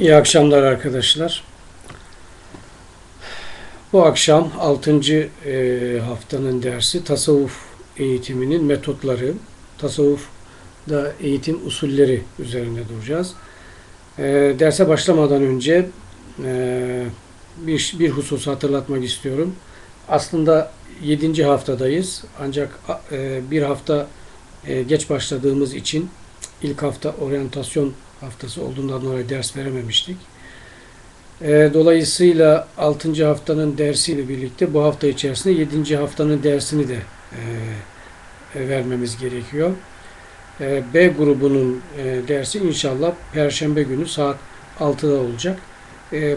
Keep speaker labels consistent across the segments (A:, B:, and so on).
A: İyi akşamlar arkadaşlar. Bu akşam 6. E, haftanın dersi tasavvuf eğitiminin metotları, tasavvufda eğitim usulleri üzerinde duracağız. E, derse başlamadan önce e, bir, bir hususu hatırlatmak istiyorum. Aslında 7. haftadayız ancak bir hafta geç başladığımız için ilk hafta oryantasyon haftası olduğundan dolayı ders verememiştik. E, dolayısıyla 6. haftanın dersiyle birlikte bu hafta içerisinde 7. haftanın dersini de e, e, vermemiz gerekiyor. B grubunun dersi inşallah Perşembe günü saat 6'da olacak.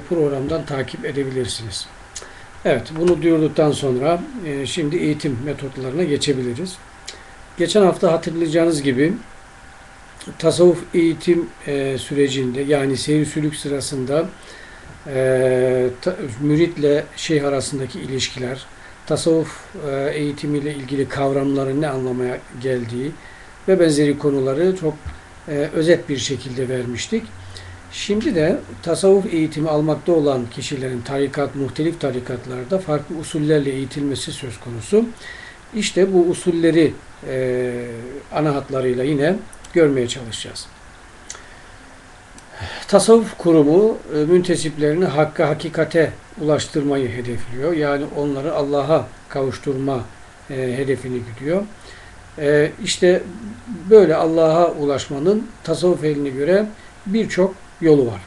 A: Programdan takip edebilirsiniz. Evet, bunu duyurduktan sonra şimdi eğitim metotlarına geçebiliriz. Geçen hafta hatırlayacağınız gibi tasavvuf eğitim e, sürecinde yani seyir sülük sırasında e, ta, müritle şeyh arasındaki ilişkiler, tasavvuf e, eğitimiyle ilgili kavramların ne anlamaya geldiği ve benzeri konuları çok e, özet bir şekilde vermiştik. Şimdi de tasavvuf eğitimi almakta olan kişilerin tarikat, muhtelif tarikatlarda farklı usullerle eğitilmesi söz konusu. İşte bu usulleri e, ana hatlarıyla yine görmeye çalışacağız. Tasavvuf kurumu e, müntesiplerini hakka, hakikate ulaştırmayı hedefliyor. Yani onları Allah'a kavuşturma e, hedefini gidiyor. E, işte böyle Allah'a ulaşmanın tasavvuf eline göre birçok yolu var.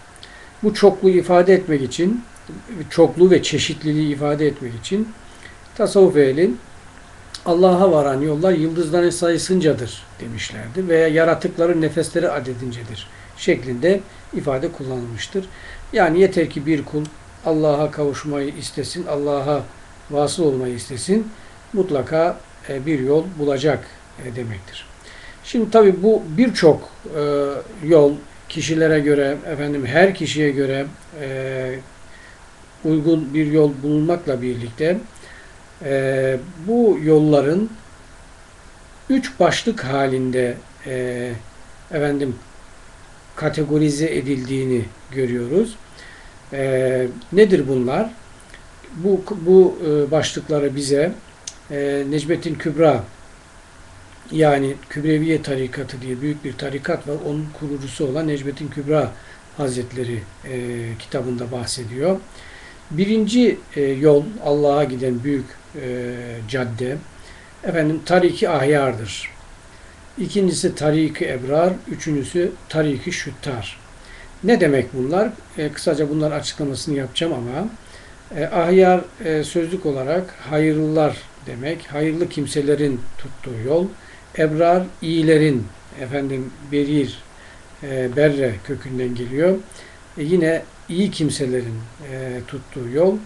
A: Bu çokluğu ifade etmek için, çokluğu ve çeşitliliği ifade etmek için tasavvuf ehlin Allah'a varan yollar yıldızların sayısıncadır demişlerdi veya yaratıkların nefesleri adedincedir şeklinde ifade kullanılmıştır. Yani yeter ki bir kul Allah'a kavuşmayı istesin, Allah'a vasıl olmayı istesin, mutlaka e, bir yol bulacak e, demektir. Şimdi tabi bu birçok e, yol kişilere göre, efendim her kişiye göre uygun bir yol bulunmakla birlikte e, bu yolların üç başlık halinde e, efendim kategorize edildiğini görüyoruz. E, nedir bunlar? Bu, bu e, başlıkları bize e, Necmettin Kübra yani Kübreviye tarikatı diye büyük bir tarikat var. Onun kurucusu olan Necmettin Kübra Hazretleri e, kitabında bahsediyor. Birinci e, yol Allah'a giden büyük e, cadde efendim tariki ahyardır. İkincisi tariki ebrar, üçüncüsü tariki şüttar. Ne demek bunlar? E, kısaca bunlar açıklamasını yapacağım ama e, ahyar e, sözlük olarak hayırlılar demek. Hayırlı kimselerin tuttuğu yol. Ebrar iyilerin efendim berir, e, berre kökünden geliyor. E, yine iyi kimselerin e, tuttuğu yol.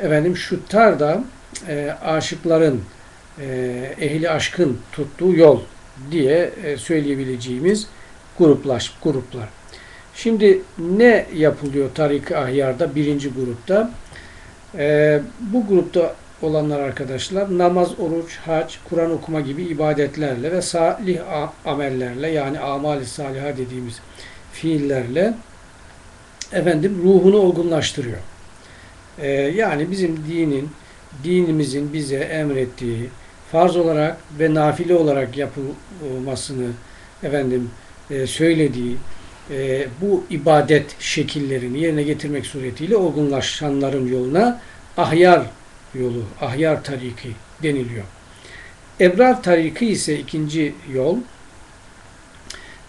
A: Efendim şuttar da e, aşıkların, e, ehli aşkın tuttuğu yol diye e, söyleyebileceğimiz gruplaş, gruplar. Şimdi ne yapılıyor Tarik Ahyar'da birinci grupta? E, bu grupta olanlar arkadaşlar namaz, oruç, hac, Kur'an okuma gibi ibadetlerle ve salih amellerle yani amali saliha dediğimiz fiillerle efendim ruhunu olgunlaştırıyor. Ee, yani bizim dinin dinimizin bize emrettiği farz olarak ve nafile olarak yapılmasını efendim e, söylediği e, bu ibadet şekillerini yerine getirmek suretiyle olgunlaşanların yoluna ahyar yolu, ahyar tariki deniliyor. Ebrar tariki ise ikinci yol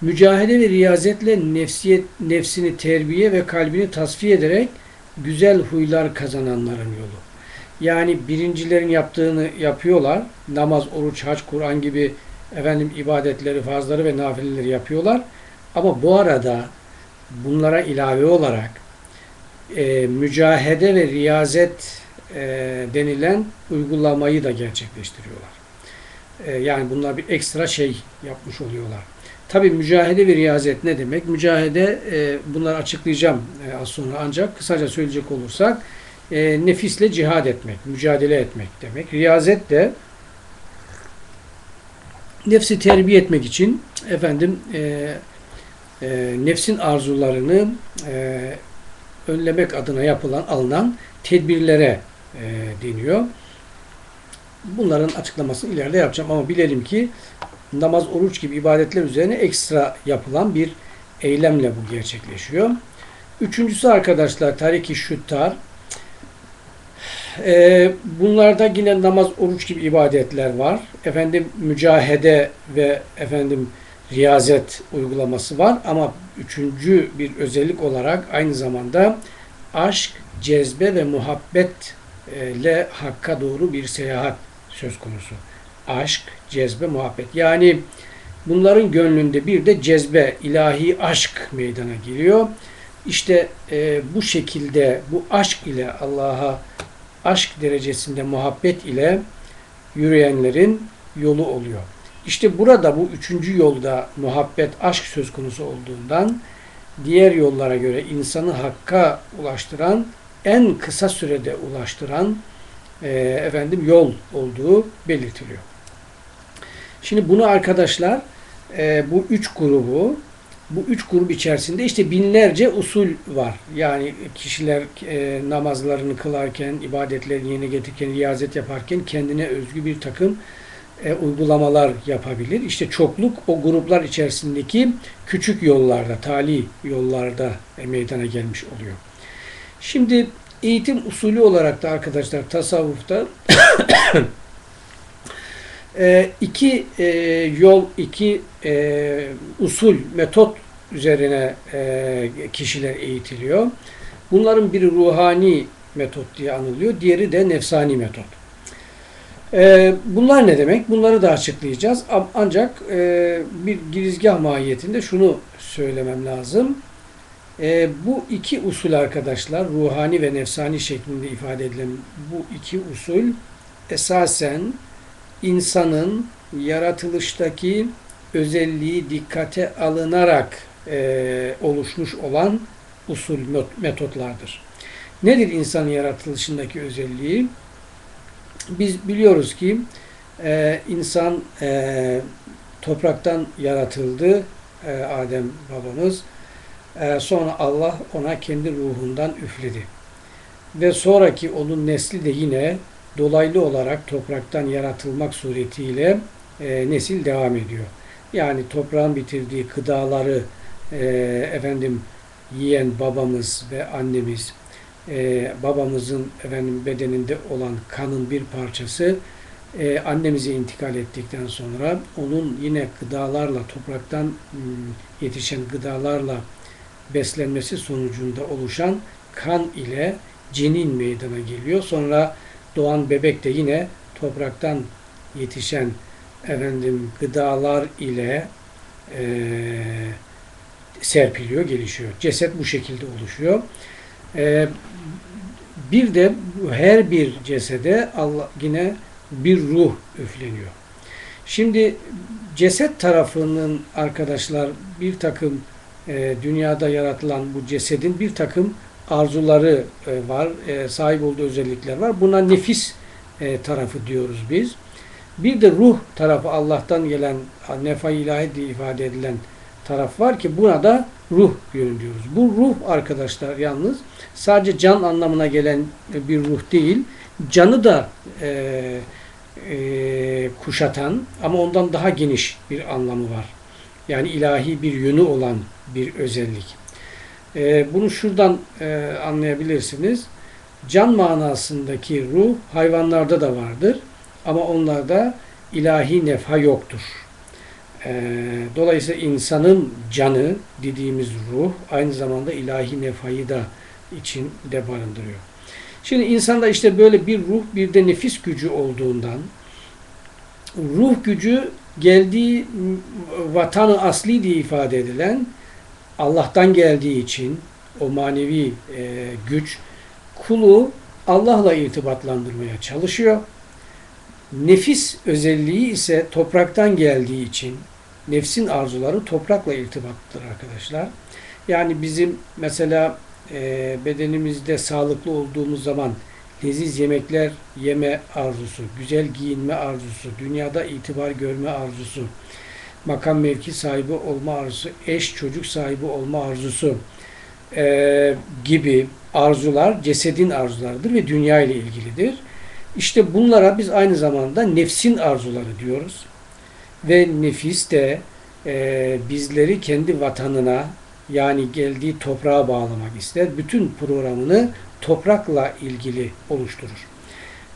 A: mücahede ve riyazetle nefsiyet, nefsini terbiye ve kalbini tasfiye ederek güzel huylar kazananların yolu. Yani birincilerin yaptığını yapıyorlar. Namaz, oruç, hac, Kur'an gibi efendim ibadetleri, fazları ve nafileleri yapıyorlar. Ama bu arada bunlara ilave olarak e, mücahede ve riyazet e, denilen uygulamayı da gerçekleştiriyorlar. E, yani bunlar bir ekstra şey yapmış oluyorlar. Tabi mücahede ve riyazet ne demek? Mücahede, e, bunları açıklayacağım e, az sonra ancak kısaca söyleyecek olursak e, nefisle cihad etmek, mücadele etmek demek. Riyazet de nefsi terbiye etmek için efendim e, e, nefsin arzularını e, önlemek adına yapılan alınan tedbirlere e, deniyor. Bunların açıklamasını ileride yapacağım ama bilelim ki namaz, oruç gibi ibadetler üzerine ekstra yapılan bir eylemle bu gerçekleşiyor. Üçüncüsü arkadaşlar tariki şuttar. Ee, bunlarda yine namaz, oruç gibi ibadetler var. Efendim mücahede ve efendim riyazet uygulaması var ama üçüncü bir özellik olarak aynı zamanda aşk, cezbe ve muhabbet ile hakka doğru bir seyahat söz konusu. Aşk, cezbe, muhabbet. Yani bunların gönlünde bir de cezbe, ilahi aşk meydana geliyor. İşte e, bu şekilde bu aşk ile Allah'a aşk derecesinde muhabbet ile yürüyenlerin yolu oluyor. İşte burada bu üçüncü yolda muhabbet, aşk söz konusu olduğundan diğer yollara göre insanı hakka ulaştıran, en kısa sürede ulaştıran e, efendim yol olduğu belirtiliyor. Şimdi bunu arkadaşlar e, bu üç grubu bu üç grup içerisinde işte binlerce usul var. Yani kişiler e, namazlarını kılarken, ibadetlerini yerine getirirken, riyazet yaparken kendine özgü bir takım e, uygulamalar yapabilir. İşte çokluk o gruplar içerisindeki küçük yollarda, tali yollarda e, meydana gelmiş oluyor. Şimdi eğitim usulü olarak da arkadaşlar tasavvufta e, iki e, yol, iki e, usul, metot üzerine e, kişiler eğitiliyor. Bunların biri ruhani metot diye anılıyor, diğeri de nefsani metot. E, bunlar ne demek? Bunları da açıklayacağız. Ancak bir girizgah mahiyetinde şunu söylemem lazım. E, bu iki usul arkadaşlar, ruhani ve nefsani şeklinde ifade edilen bu iki usul esasen insanın yaratılıştaki özelliği dikkate alınarak e, oluşmuş olan usul metotlardır. Nedir insanın yaratılışındaki özelliği? Biz biliyoruz ki e, insan e, topraktan yaratıldı e, Adem babamız. E, sonra Allah ona kendi ruhundan üfledi. Ve sonraki onun nesli de yine dolaylı olarak topraktan yaratılmak suretiyle e, nesil devam ediyor. Yani toprağın bitirdiği gıdaları e, efendim yiyen babamız ve annemiz, e, babamızın efendim bedeninde olan kanın bir parçası e, annemize intikal ettikten sonra onun yine gıdalarla, topraktan ıı, yetişen gıdalarla beslenmesi sonucunda oluşan kan ile cenin meydana geliyor. Sonra doğan bebek de yine topraktan yetişen efendim gıdalar ile e, serpiliyor, gelişiyor. Ceset bu şekilde oluşuyor. E, bir de her bir cesede Allah yine bir ruh üfleniyor. Şimdi ceset tarafının arkadaşlar bir takım e, dünyada yaratılan bu cesedin bir takım arzuları e, var, e, sahip olduğu özellikler var. Buna nefis e, tarafı diyoruz biz. Bir de ruh tarafı Allah'tan gelen nefa ilahi diye ifade edilen taraf var ki buna da ruh yönü diyoruz. Bu ruh arkadaşlar yalnız sadece can anlamına gelen bir ruh değil, canı da e, e, kuşatan ama ondan daha geniş bir anlamı var. Yani ilahi bir yönü olan bir özellik. E, bunu şuradan e, anlayabilirsiniz. Can manasındaki ruh hayvanlarda da vardır ama onlarda ilahi nefha yoktur. E, dolayısıyla insanın canı dediğimiz ruh aynı zamanda ilahi nefayı da içinde barındırıyor. Şimdi insanda işte böyle bir ruh bir de nefis gücü olduğundan ruh gücü geldiği vatanı asli diye ifade edilen Allah'tan geldiği için o manevi e, güç kulu Allah'la irtibatlandırmaya çalışıyor. Nefis özelliği ise topraktan geldiği için nefsin arzuları toprakla irtibatlıdır arkadaşlar. Yani bizim mesela e, bedenimizde sağlıklı olduğumuz zaman leziz yemekler yeme arzusu, güzel giyinme arzusu, dünyada itibar görme arzusu, makam mevki sahibi olma arzusu, eş çocuk sahibi olma arzusu e, gibi arzular cesedin arzularıdır ve dünya ile ilgilidir. İşte bunlara biz aynı zamanda nefsin arzuları diyoruz. Ve nefis de e, bizleri kendi vatanına yani geldiği toprağa bağlamak ister. Bütün programını toprakla ilgili oluşturur.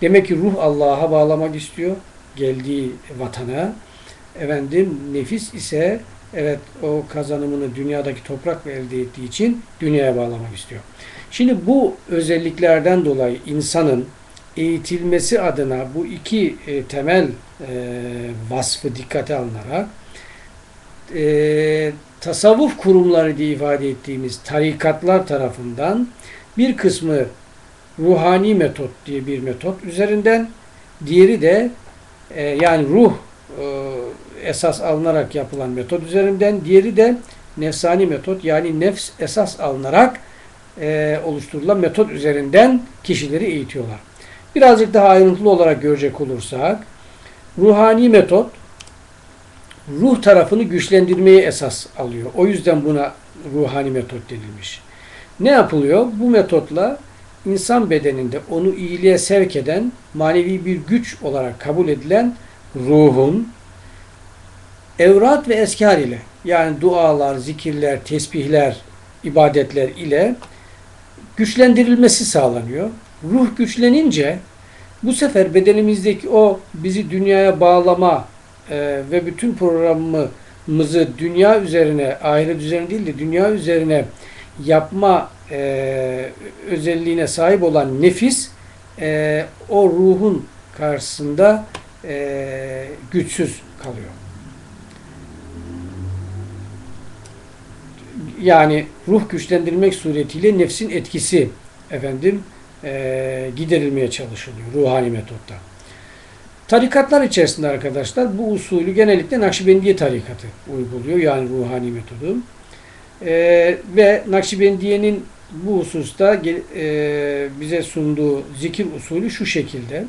A: Demek ki ruh Allah'a bağlamak istiyor. Geldiği vatana. Efendim nefis ise evet o kazanımını dünyadaki toprakla elde ettiği için dünyaya bağlamak istiyor. Şimdi bu özelliklerden dolayı insanın eğitilmesi adına bu iki e, temel e, vasfı dikkate alınarak e, tasavvuf kurumları diye ifade ettiğimiz tarikatlar tarafından bir kısmı ruhani metot diye bir metot üzerinden diğeri de e, yani ruh e, esas alınarak yapılan metot üzerinden diğeri de nefsani metot yani nefs esas alınarak e, oluşturulan metot üzerinden kişileri eğitiyorlar. Birazcık daha ayrıntılı olarak görecek olursak ruhani metot ruh tarafını güçlendirmeyi esas alıyor. O yüzden buna ruhani metot denilmiş. Ne yapılıyor? Bu metotla insan bedeninde onu iyiliğe sevk eden manevi bir güç olarak kabul edilen ruhun evrat ve eskar ile yani dualar, zikirler, tesbihler, ibadetler ile güçlendirilmesi sağlanıyor. Ruh güçlenince bu sefer bedenimizdeki o bizi dünyaya bağlama e, ve bütün programımızı dünya üzerine, ahiret üzerine değil de dünya üzerine yapma e, özelliğine sahip olan nefis e, o ruhun karşısında e, güçsüz kalıyor. Yani ruh güçlendirmek suretiyle nefsin etkisi efendim e, giderilmeye çalışılıyor ruhani metotta. Tarikatlar içerisinde arkadaşlar bu usulü genellikle Nakşibendiye tarikatı uyguluyor. Yani ruhani metodu. E, ve Nakşibendiye'nin bu hususta e, bize sunduğu zikir usulü şu şekilde.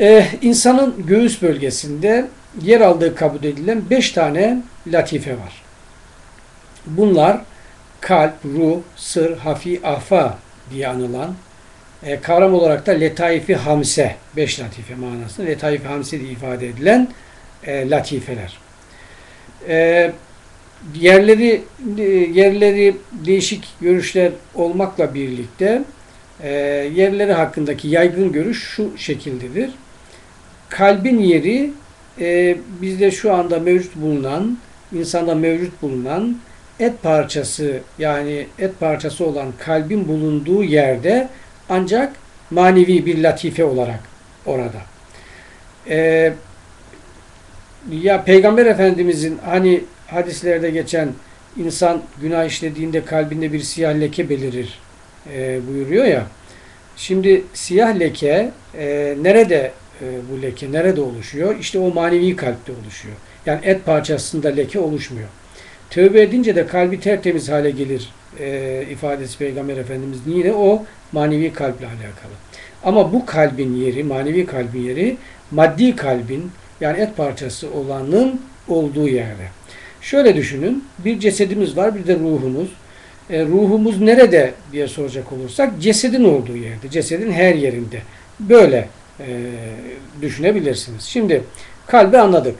A: E, insanın göğüs bölgesinde yer aldığı kabul edilen beş tane latife var. Bunlar kalp, ruh, sır, hafi, afa diye anılan e, kavram olarak da letaifi hamse, beş latife manasında letaifi hamse diye ifade edilen e, latifeler. E, yerleri e, yerleri değişik görüşler olmakla birlikte e, yerleri hakkındaki yaygın görüş şu şekildedir. Kalbin yeri e, bizde şu anda mevcut bulunan, insanda mevcut bulunan et parçası yani et parçası olan kalbin bulunduğu yerde ancak manevi bir latife olarak orada. Ee, ya Peygamber Efendimizin hani hadislerde geçen insan günah işlediğinde kalbinde bir siyah leke belirir e, buyuruyor ya. Şimdi siyah leke e, nerede e, bu leke nerede oluşuyor? İşte o manevi kalpte oluşuyor. Yani et parçasında leke oluşmuyor. Tövbe edince de kalbi tertemiz hale gelir e, ifadesi Peygamber Efendimiz'in yine o manevi kalple alakalı. Ama bu kalbin yeri, manevi kalbin yeri maddi kalbin yani et parçası olanın olduğu yerde. Şöyle düşünün, bir cesedimiz var, bir de ruhumuz. E, ruhumuz nerede diye soracak olursak, cesedin olduğu yerde, cesedin her yerinde. Böyle e, düşünebilirsiniz. Şimdi kalbi anladık.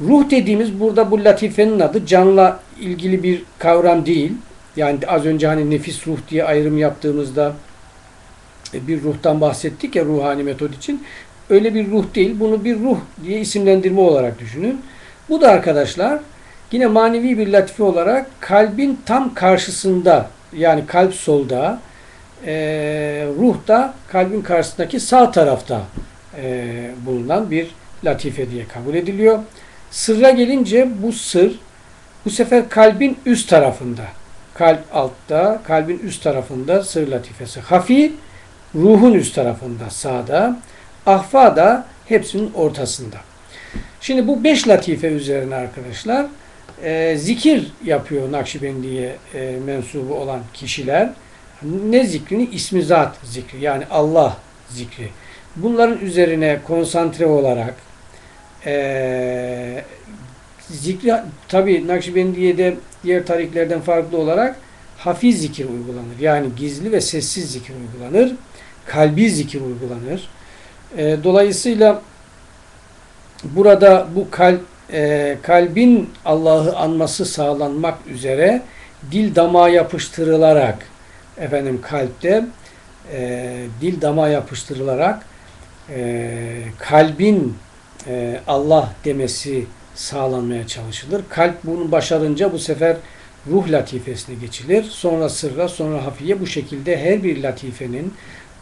A: Ruh dediğimiz burada bu latifenin adı canla ilgili bir kavram değil. Yani az önce hani nefis ruh diye ayrım yaptığımızda e, bir ruhtan bahsettik ya ruhani metod için. Öyle bir ruh değil. Bunu bir ruh diye isimlendirme olarak düşünün. Bu da arkadaşlar yine manevi bir latife olarak kalbin tam karşısında yani kalp solda e, ruh da kalbin karşısındaki sağ tarafta e, bulunan bir latife diye kabul ediliyor. Sırra gelince bu sır bu sefer kalbin üst tarafında. Kalp altta, kalbin üst tarafında sır latifesi. Hafi, ruhun üst tarafında sağda. Ahfa da hepsinin ortasında. Şimdi bu beş latife üzerine arkadaşlar e, zikir yapıyor Nakşibendiye e, mensubu olan kişiler. Ne zikrini? İsmi zat zikri yani Allah zikri. Bunların üzerine konsantre olarak e, zikri tabi Nakşibendiye'de diğer tariklerden farklı olarak hafiz zikir uygulanır. Yani gizli ve sessiz zikir uygulanır. Kalbi zikir uygulanır. E, dolayısıyla burada bu kalp e, kalbin Allah'ı anması sağlanmak üzere dil damağa yapıştırılarak efendim kalpte e, dil damağa yapıştırılarak e, kalbin e, Allah demesi sağlanmaya çalışılır. Kalp bunu başarınca bu sefer ruh latifesine geçilir. Sonra sırra, sonra hafiye bu şekilde her bir latifenin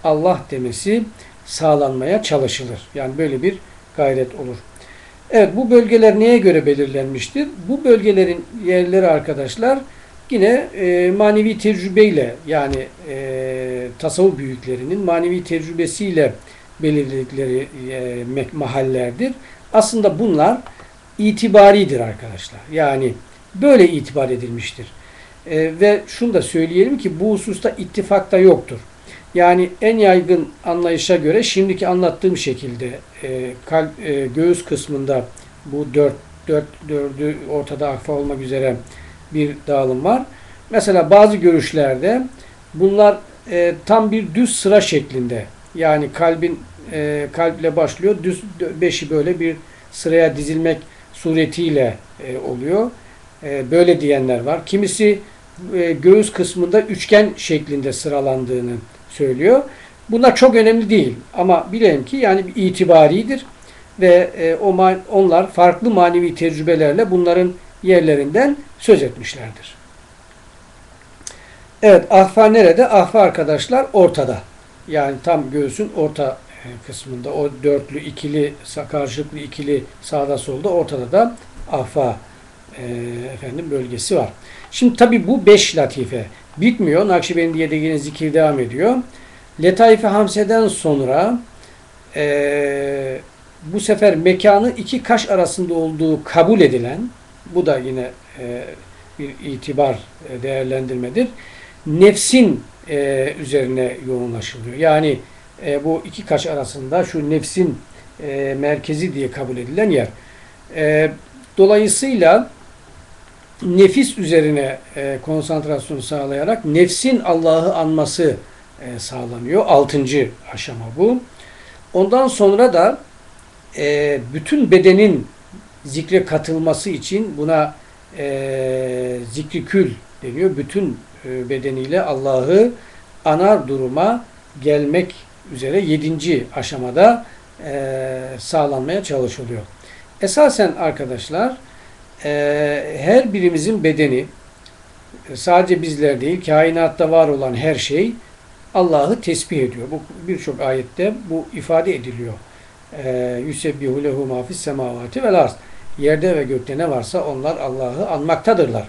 A: Allah demesi sağlanmaya çalışılır. Yani böyle bir gayret olur. Evet bu bölgeler neye göre belirlenmiştir? Bu bölgelerin yerleri arkadaşlar yine e, manevi tecrübeyle yani e, tasavvuf büyüklerinin manevi tecrübesiyle belirledikleri e, mahallerdir. Aslında bunlar itibaridir arkadaşlar. Yani böyle itibar edilmiştir. E, ve şunu da söyleyelim ki bu hususta ittifakta yoktur. Yani en yaygın anlayışa göre şimdiki anlattığım şekilde e, kalp, e, göğüs kısmında bu dört, dört, dördü ortada akfa olmak üzere bir dağılım var. Mesela bazı görüşlerde bunlar e, tam bir düz sıra şeklinde yani kalbin e, kalple başlıyor düz beşi böyle bir sıraya dizilmek suretiyle e, oluyor. E, böyle diyenler var. Kimisi e, göğüs kısmında üçgen şeklinde sıralandığını söylüyor. Bunlar çok önemli değil ama bilelim ki yani itibaridir ve e, o onlar farklı manevi tecrübelerle bunların yerlerinden söz etmişlerdir. Evet, ahfa nerede? Ahfa arkadaşlar ortada. Yani tam göğsün orta kısmında o dörtlü, ikili, karşılıklı ikili sağda solda ortada da ahfa e, efendim bölgesi var. Şimdi tabi bu beş latife bitmiyor. Nakşibendiye'de yine zikir devam ediyor. Letaife Hamse'den sonra e, bu sefer mekanı iki kaş arasında olduğu kabul edilen bu da yine e, bir itibar e, değerlendirmedir. Nefsin e, üzerine yoğunlaşılıyor. Yani e, bu iki kaş arasında şu nefsin e, merkezi diye kabul edilen yer. E, dolayısıyla nefis üzerine e, konsantrasyon sağlayarak nefsin Allah'ı anması e, sağlanıyor. Altıncı aşama bu. Ondan sonra da e, bütün bedenin zikre katılması için buna e, zikri kül deniyor. Bütün e, bedeniyle Allah'ı anar duruma gelmek üzere yedinci aşamada e, sağlanmaya çalışılıyor. Esasen arkadaşlar e, her birimizin bedeni sadece bizler değil kainatta var olan her şey Allah'ı tesbih ediyor. Bu birçok ayette bu ifade ediliyor. Yusebbihu lehu ma fis semavati vel arz. Yerde ve gökte ne varsa onlar Allah'ı anmaktadırlar.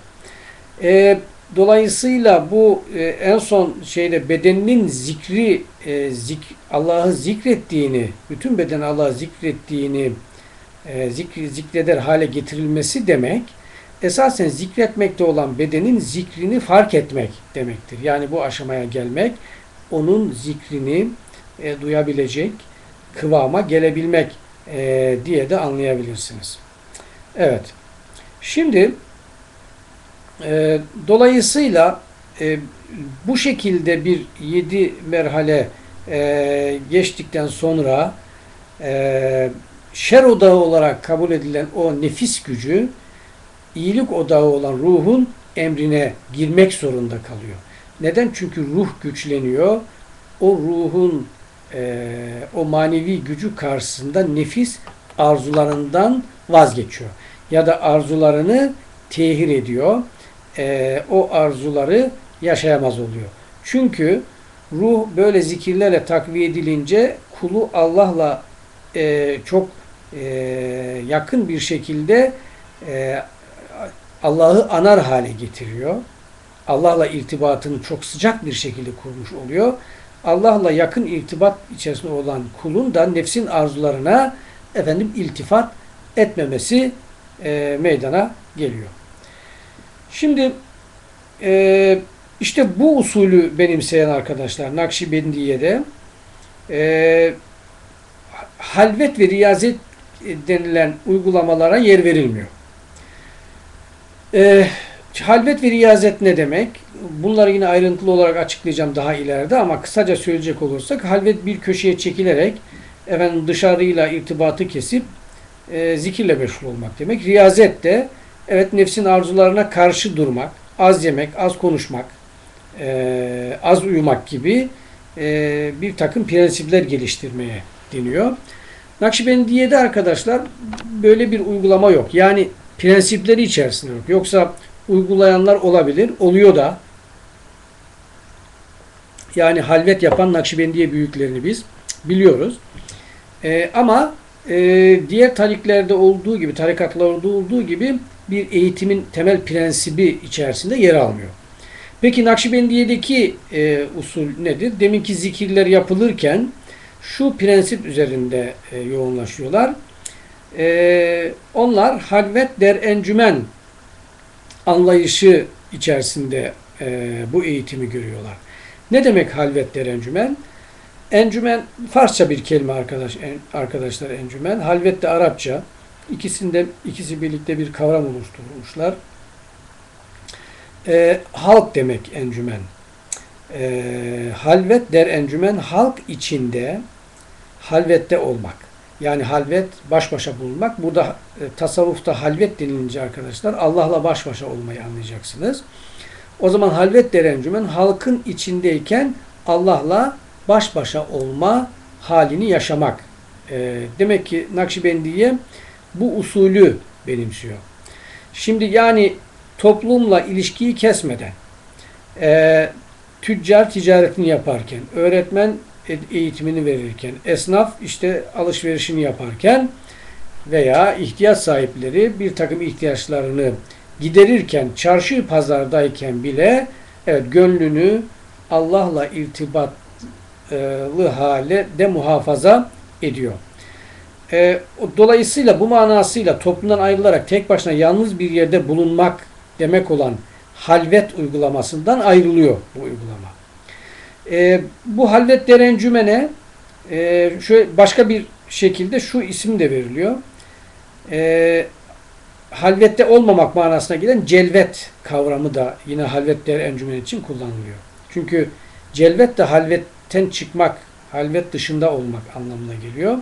A: E, dolayısıyla bu e, en son şeyde bedeninin zikri e, zik, Allah'ı zikrettiğini, bütün beden Allah'ı zikrettiğini e, zikri, zikreder hale getirilmesi demek esasen zikretmekte olan bedenin zikrini fark etmek demektir. Yani bu aşamaya gelmek onun zikrini e, duyabilecek kıvama gelebilmek e, diye de anlayabilirsiniz. Evet. Şimdi e, dolayısıyla e, bu şekilde bir yedi merhale e, geçtikten sonra e, şer odağı olarak kabul edilen o nefis gücü iyilik odağı olan ruhun emrine girmek zorunda kalıyor. Neden? Çünkü ruh güçleniyor. O ruhun e, o manevi gücü karşısında nefis arzularından vazgeçiyor. Ya da arzularını tehir ediyor. E, o arzuları yaşayamaz oluyor. Çünkü ruh böyle zikirlerle takviye edilince kulu Allah'la e, çok e, yakın bir şekilde e, Allah'ı anar hale getiriyor. Allah'la irtibatını çok sıcak bir şekilde kurmuş oluyor. Allah'la yakın irtibat içerisinde olan kulun da nefsin arzularına efendim iltifat etmemesi e, meydana geliyor. Şimdi e, işte bu usulü benimseyen arkadaşlar Nakşibendiye'de e, halvet ve riyazet denilen uygulamalara yer verilmiyor. E, halvet ve riyazet ne demek? Bunları yine ayrıntılı olarak açıklayacağım daha ileride ama kısaca söyleyecek olursak halvet bir köşeye çekilerek efendim dışarıyla irtibatı kesip e, zikirle meşgul olmak demek. Riyazet de evet nefsin arzularına karşı durmak, az yemek, az konuşmak, e, az uyumak gibi e, bir takım prensipler geliştirmeye deniyor. Nakşibendiye'de arkadaşlar böyle bir uygulama yok. Yani prensipleri içerisinde yok. Yoksa uygulayanlar olabilir. Oluyor da. Yani halvet yapan Nakşibendiye büyüklerini biz biliyoruz. E, ama e, diğer tariklerde olduğu gibi, tarikatlarda olduğu gibi bir eğitimin temel prensibi içerisinde yer almıyor. Peki Nakşibendiye'deki e, usul nedir? Deminki zikirler yapılırken şu prensip üzerinde e, yoğunlaşıyorlar. E, onlar halvet der encümen anlayışı içerisinde e, bu eğitimi görüyorlar. Ne demek halvet der encümen? Encümen Farsça bir kelime arkadaş en, arkadaşlar encümen. Halvet de Arapça. İkisinde ikisi birlikte bir kavram oluşturmuşlar. E, halk demek encümen. E, halvet der encümen halk içinde halvette olmak. Yani halvet baş başa bulunmak. Burada e, tasavvufta halvet denilince arkadaşlar Allah'la baş başa olmayı anlayacaksınız. O zaman halvet der encümen halkın içindeyken Allah'la baş başa olma halini yaşamak. E, demek ki Nakşibendiye bu usulü benimsiyor. Şimdi yani toplumla ilişkiyi kesmeden, e, tüccar ticaretini yaparken, öğretmen eğitimini verirken, esnaf işte alışverişini yaparken veya ihtiyaç sahipleri bir takım ihtiyaçlarını giderirken, çarşı pazardayken bile evet gönlünü Allah'la irtibatlı hale de muhafaza ediyor. E, dolayısıyla bu manasıyla toplumdan ayrılarak tek başına yalnız bir yerde bulunmak demek olan halvet uygulamasından ayrılıyor bu uygulama. E, bu halvet derencümene e, şöyle başka bir şekilde şu isim de veriliyor. E, halvette olmamak manasına gelen celvet kavramı da yine halvet der encümen için kullanılıyor. Çünkü celvet de halvetten çıkmak, halvet dışında olmak anlamına geliyor.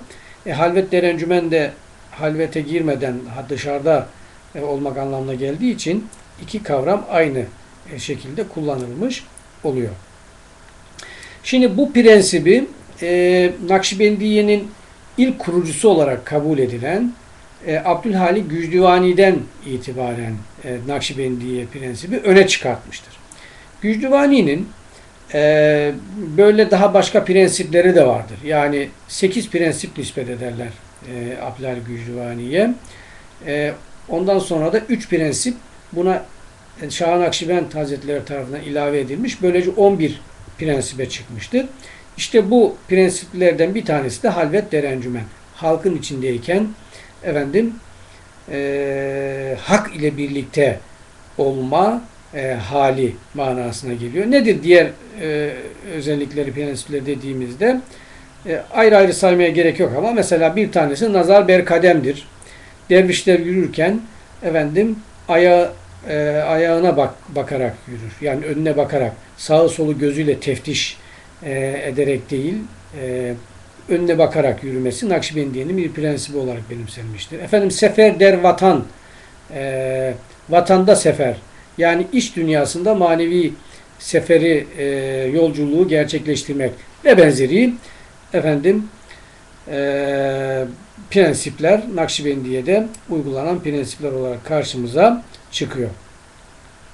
A: E, halvet der encümen de halvete girmeden dışarıda e, olmak anlamına geldiği için iki kavram aynı e, şekilde kullanılmış oluyor. Şimdi bu prensibi e, Nakşibendiye'nin ilk kurucusu olarak kabul edilen e, Abdülhalik Gücdüvani'den itibaren e, Nakşibendiye prensibi öne çıkartmıştır. Gücdüvani'nin e, böyle daha başka prensipleri de vardır. Yani 8 prensip nispet ederler e, Abdülhalik Gücdüvani'ye. E, ondan sonra da 3 prensip buna e, Şah Nakşibend Hazretleri tarafından ilave edilmiş. Böylece 11 prensibe çıkmıştır. İşte bu prensiplerden bir tanesi de halvet derencümen. Halkın içindeyken efendim e, hak ile birlikte olma e, hali manasına geliyor. Nedir diğer e, özellikleri, prensipleri dediğimizde e, ayrı ayrı saymaya gerek yok ama mesela bir tanesi nazar berkademdir. Dervişler yürürken efendim ayağı e, ayağına bak, bakarak yürür. Yani önüne bakarak sağı solu gözüyle teftiş e, ederek değil e, önüne bakarak yürümesi Nakşibendiye'nin bir prensibi olarak benimsenmiştir. Efendim sefer der vatan e, vatanda sefer yani iş dünyasında manevi seferi e, yolculuğu gerçekleştirmek ve benzeri efendim e, prensipler Nakşibendiye'de uygulanan prensipler olarak karşımıza çıkıyor.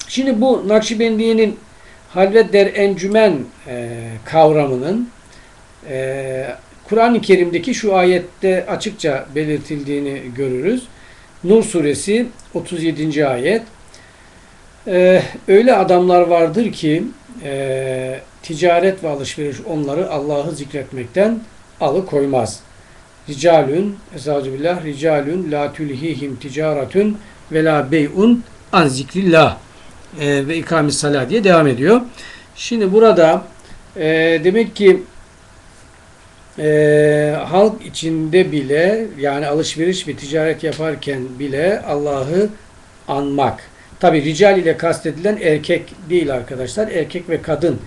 A: Şimdi bu Nakşibendiye'nin halvet der encümen e, kavramının e, Kur'an-ı Kerim'deki şu ayette açıkça belirtildiğini görürüz. Nur suresi 37. ayet. E, öyle adamlar vardır ki e, ticaret ve alışveriş onları Allah'ı zikretmekten alıkoymaz. Ricalün, Estağfirullah, ricalün la tülhihim ticaretün ve la bey'un an zikrillah e, ve ikamis salah diye devam ediyor. Şimdi burada e, demek ki e, halk içinde bile yani alışveriş ve ticaret yaparken bile Allah'ı anmak. Tabi rical ile kastedilen erkek değil arkadaşlar. Erkek ve kadın.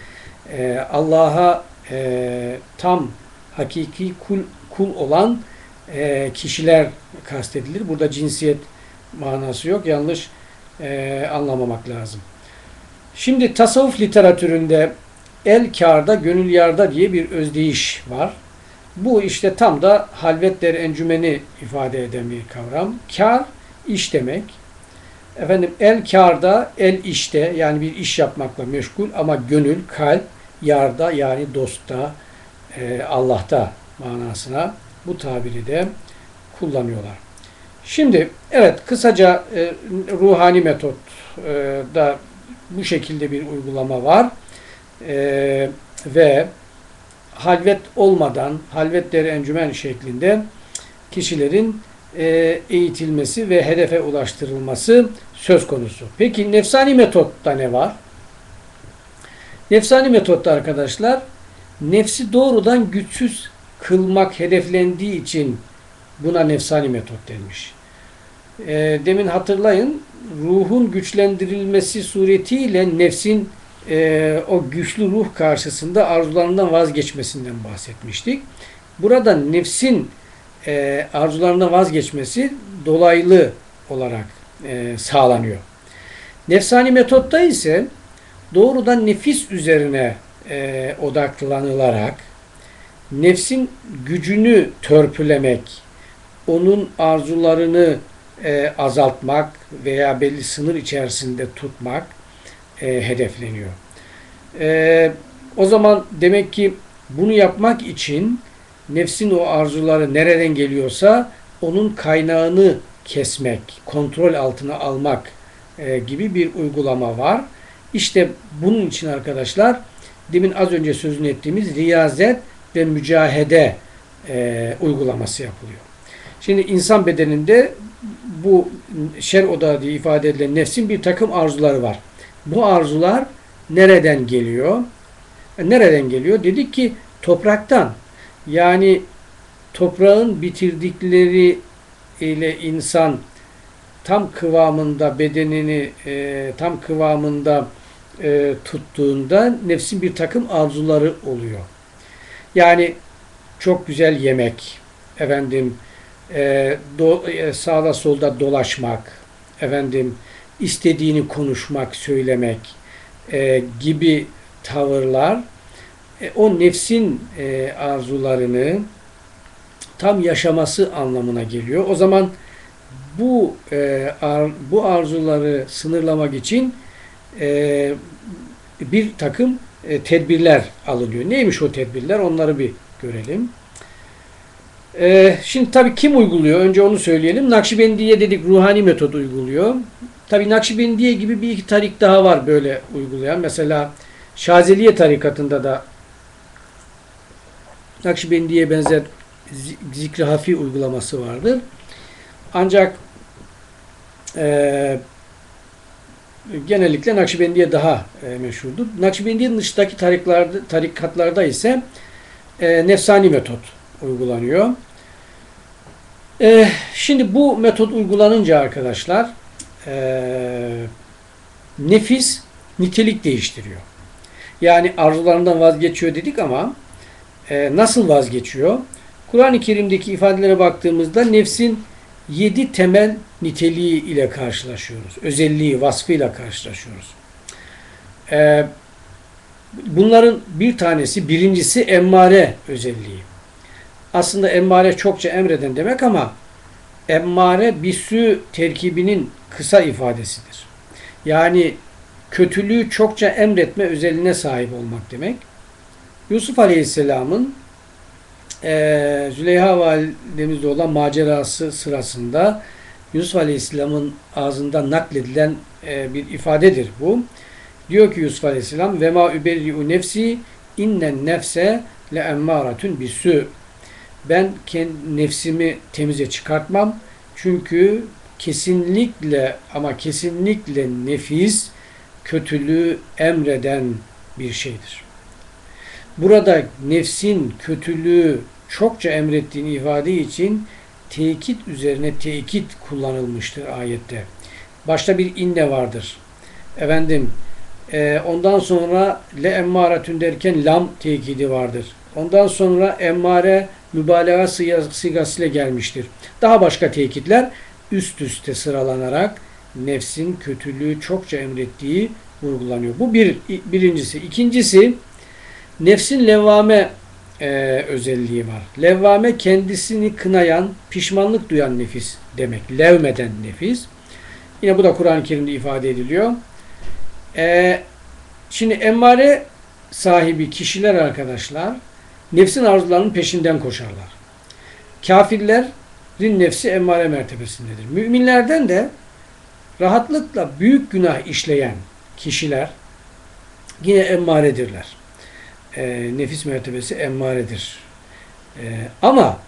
A: E, Allah'a e, tam hakiki kul, kul olan e, kişiler kastedilir. Burada cinsiyet manası yok. Yanlış e, anlamamak lazım. Şimdi tasavvuf literatüründe el kârda, gönül yarda diye bir özdeyiş var. Bu işte tam da halvetler encümeni ifade eden bir kavram. Kar iş demek. Efendim el kârda, el işte yani bir iş yapmakla meşgul ama gönül, kalp, yarda yani dostta, e, Allah'ta manasına bu tabiri de kullanıyorlar. Şimdi evet kısaca e, ruhani metot e, da bu şekilde bir uygulama var. E, ve halvet olmadan halvetleri encümen şeklinde kişilerin e, eğitilmesi ve hedefe ulaştırılması söz konusu. Peki nefsani metotta ne var? Nefsani metotta arkadaşlar nefsi doğrudan güçsüz kılmak hedeflendiği için buna nefsani metot denmiş. E, demin hatırlayın ruhun güçlendirilmesi suretiyle nefsin e, o güçlü ruh karşısında arzularından vazgeçmesinden bahsetmiştik. Burada nefsin e, arzularından vazgeçmesi dolaylı olarak e, sağlanıyor. Nefsani metotta ise doğrudan nefis üzerine e, odaklanılarak nefsin gücünü törpülemek, onun arzularını e, azaltmak veya belli sınır içerisinde tutmak hedefleniyor. O zaman demek ki bunu yapmak için nefsin o arzuları nereden geliyorsa onun kaynağını kesmek, kontrol altına almak e, gibi bir uygulama var. İşte bunun için arkadaşlar demin az önce sözünü ettiğimiz riyazet ve mücahede e, uygulaması yapılıyor. Şimdi insan bedeninde bu şer odağı diye ifade edilen nefsin bir takım arzuları var. Bu arzular nereden geliyor? E, nereden geliyor? Dedik ki topraktan. Yani toprağın bitirdikleri ile insan tam kıvamında bedenini e, tam kıvamında e, tuttuğunda nefsin bir takım arzuları oluyor. Yani çok güzel yemek, efendim e, do, e, sağda solda dolaşmak, efendim istediğini konuşmak, söylemek e, gibi tavırlar e, o nefsin e, arzularını tam yaşaması anlamına geliyor. O zaman bu e, ar, bu arzuları sınırlamak için e, bir takım e, tedbirler alınıyor. Neymiş o tedbirler? Onları bir görelim. E, şimdi tabii kim uyguluyor? Önce onu söyleyelim. Nakşibendiye dedik ruhani metod uyguluyor. Tabii Nakşibendiye gibi bir iki tarik daha var böyle uygulayan. Mesela Şazeliye tarikatında da Nakşibendiye benzer zikri hafi uygulaması vardır. Ancak e, genellikle Nakşibendiye daha e, meşhurdur. Nakşibendiye'nin dışındaki tariklarda, tarikatlarda ise e, nefsani metot uygulanıyor. E, şimdi bu metot uygulanınca arkadaşlar e, nefis nitelik değiştiriyor. Yani arzularından vazgeçiyor dedik ama e, nasıl vazgeçiyor? Kur'an-ı Kerim'deki ifadelere baktığımızda nefsin yedi temel niteliği ile karşılaşıyoruz. Özelliği, vasfıyla karşılaşıyoruz. E, bunların bir tanesi, birincisi emmare özelliği. Aslında emmare çokça emreden demek ama emmare bir sü terkibinin kısa ifadesidir. Yani kötülüğü çokça emretme özelliğine sahip olmak demek. Yusuf Aleyhisselam'ın e, Züleyha validemizle olan macerası sırasında Yusuf Aleyhisselam'ın ağzından nakledilen e, bir ifadedir bu. Diyor ki Yusuf Aleyhisselam ve ma überri'u nefsi innen nefse le emmâratun bisû ben kendi nefsimi temize çıkartmam. Çünkü kesinlikle ama kesinlikle nefis kötülüğü emreden bir şeydir. Burada nefsin kötülüğü çokça emrettiğini ifade için tekit üzerine tekit kullanılmıştır ayette. Başta bir inne vardır. Efendim e, ondan sonra le emmaretün derken lam tekidi vardır. Ondan sonra emmare mübalağa sigasıyla gelmiştir. Daha başka tekitler üst üste sıralanarak nefsin kötülüğü çokça emrettiği vurgulanıyor. Bu bir birincisi. İkincisi nefsin levvame e, özelliği var. Levvame kendisini kınayan, pişmanlık duyan nefis demek. Levmeden nefis. Yine bu da Kur'an-ı Kerim'de ifade ediliyor. E, şimdi emmare sahibi kişiler arkadaşlar nefsin arzularının peşinden koşarlar. Kafirlerin nefsi emmare mertebesindedir. Müminlerden de rahatlıkla büyük günah işleyen kişiler yine emmaredirler. E, nefis mertebesi emmaredir. E, ama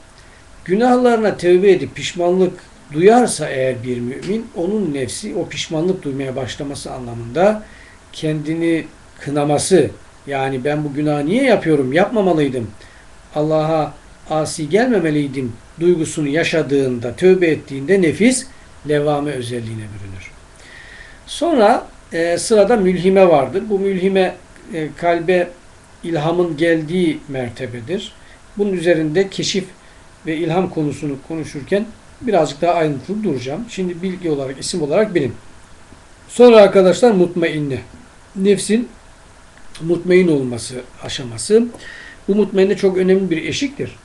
A: günahlarına tevbe edip pişmanlık duyarsa eğer bir mümin onun nefsi o pişmanlık duymaya başlaması anlamında kendini kınaması yani ben bu günahı niye yapıyorum yapmamalıydım Allah'a asi gelmemeliydim duygusunu yaşadığında tövbe ettiğinde nefis levame özelliğine bürünür. Sonra e, sırada mülhime vardır. Bu mülhime e, kalbe ilhamın geldiği mertebedir. Bunun üzerinde keşif ve ilham konusunu konuşurken birazcık daha ayrıntılı duracağım. Şimdi bilgi olarak, isim olarak bilin. Sonra arkadaşlar mutmainne. Nefsin mutmain olması aşaması. Bu mutmainne çok önemli bir eşiktir.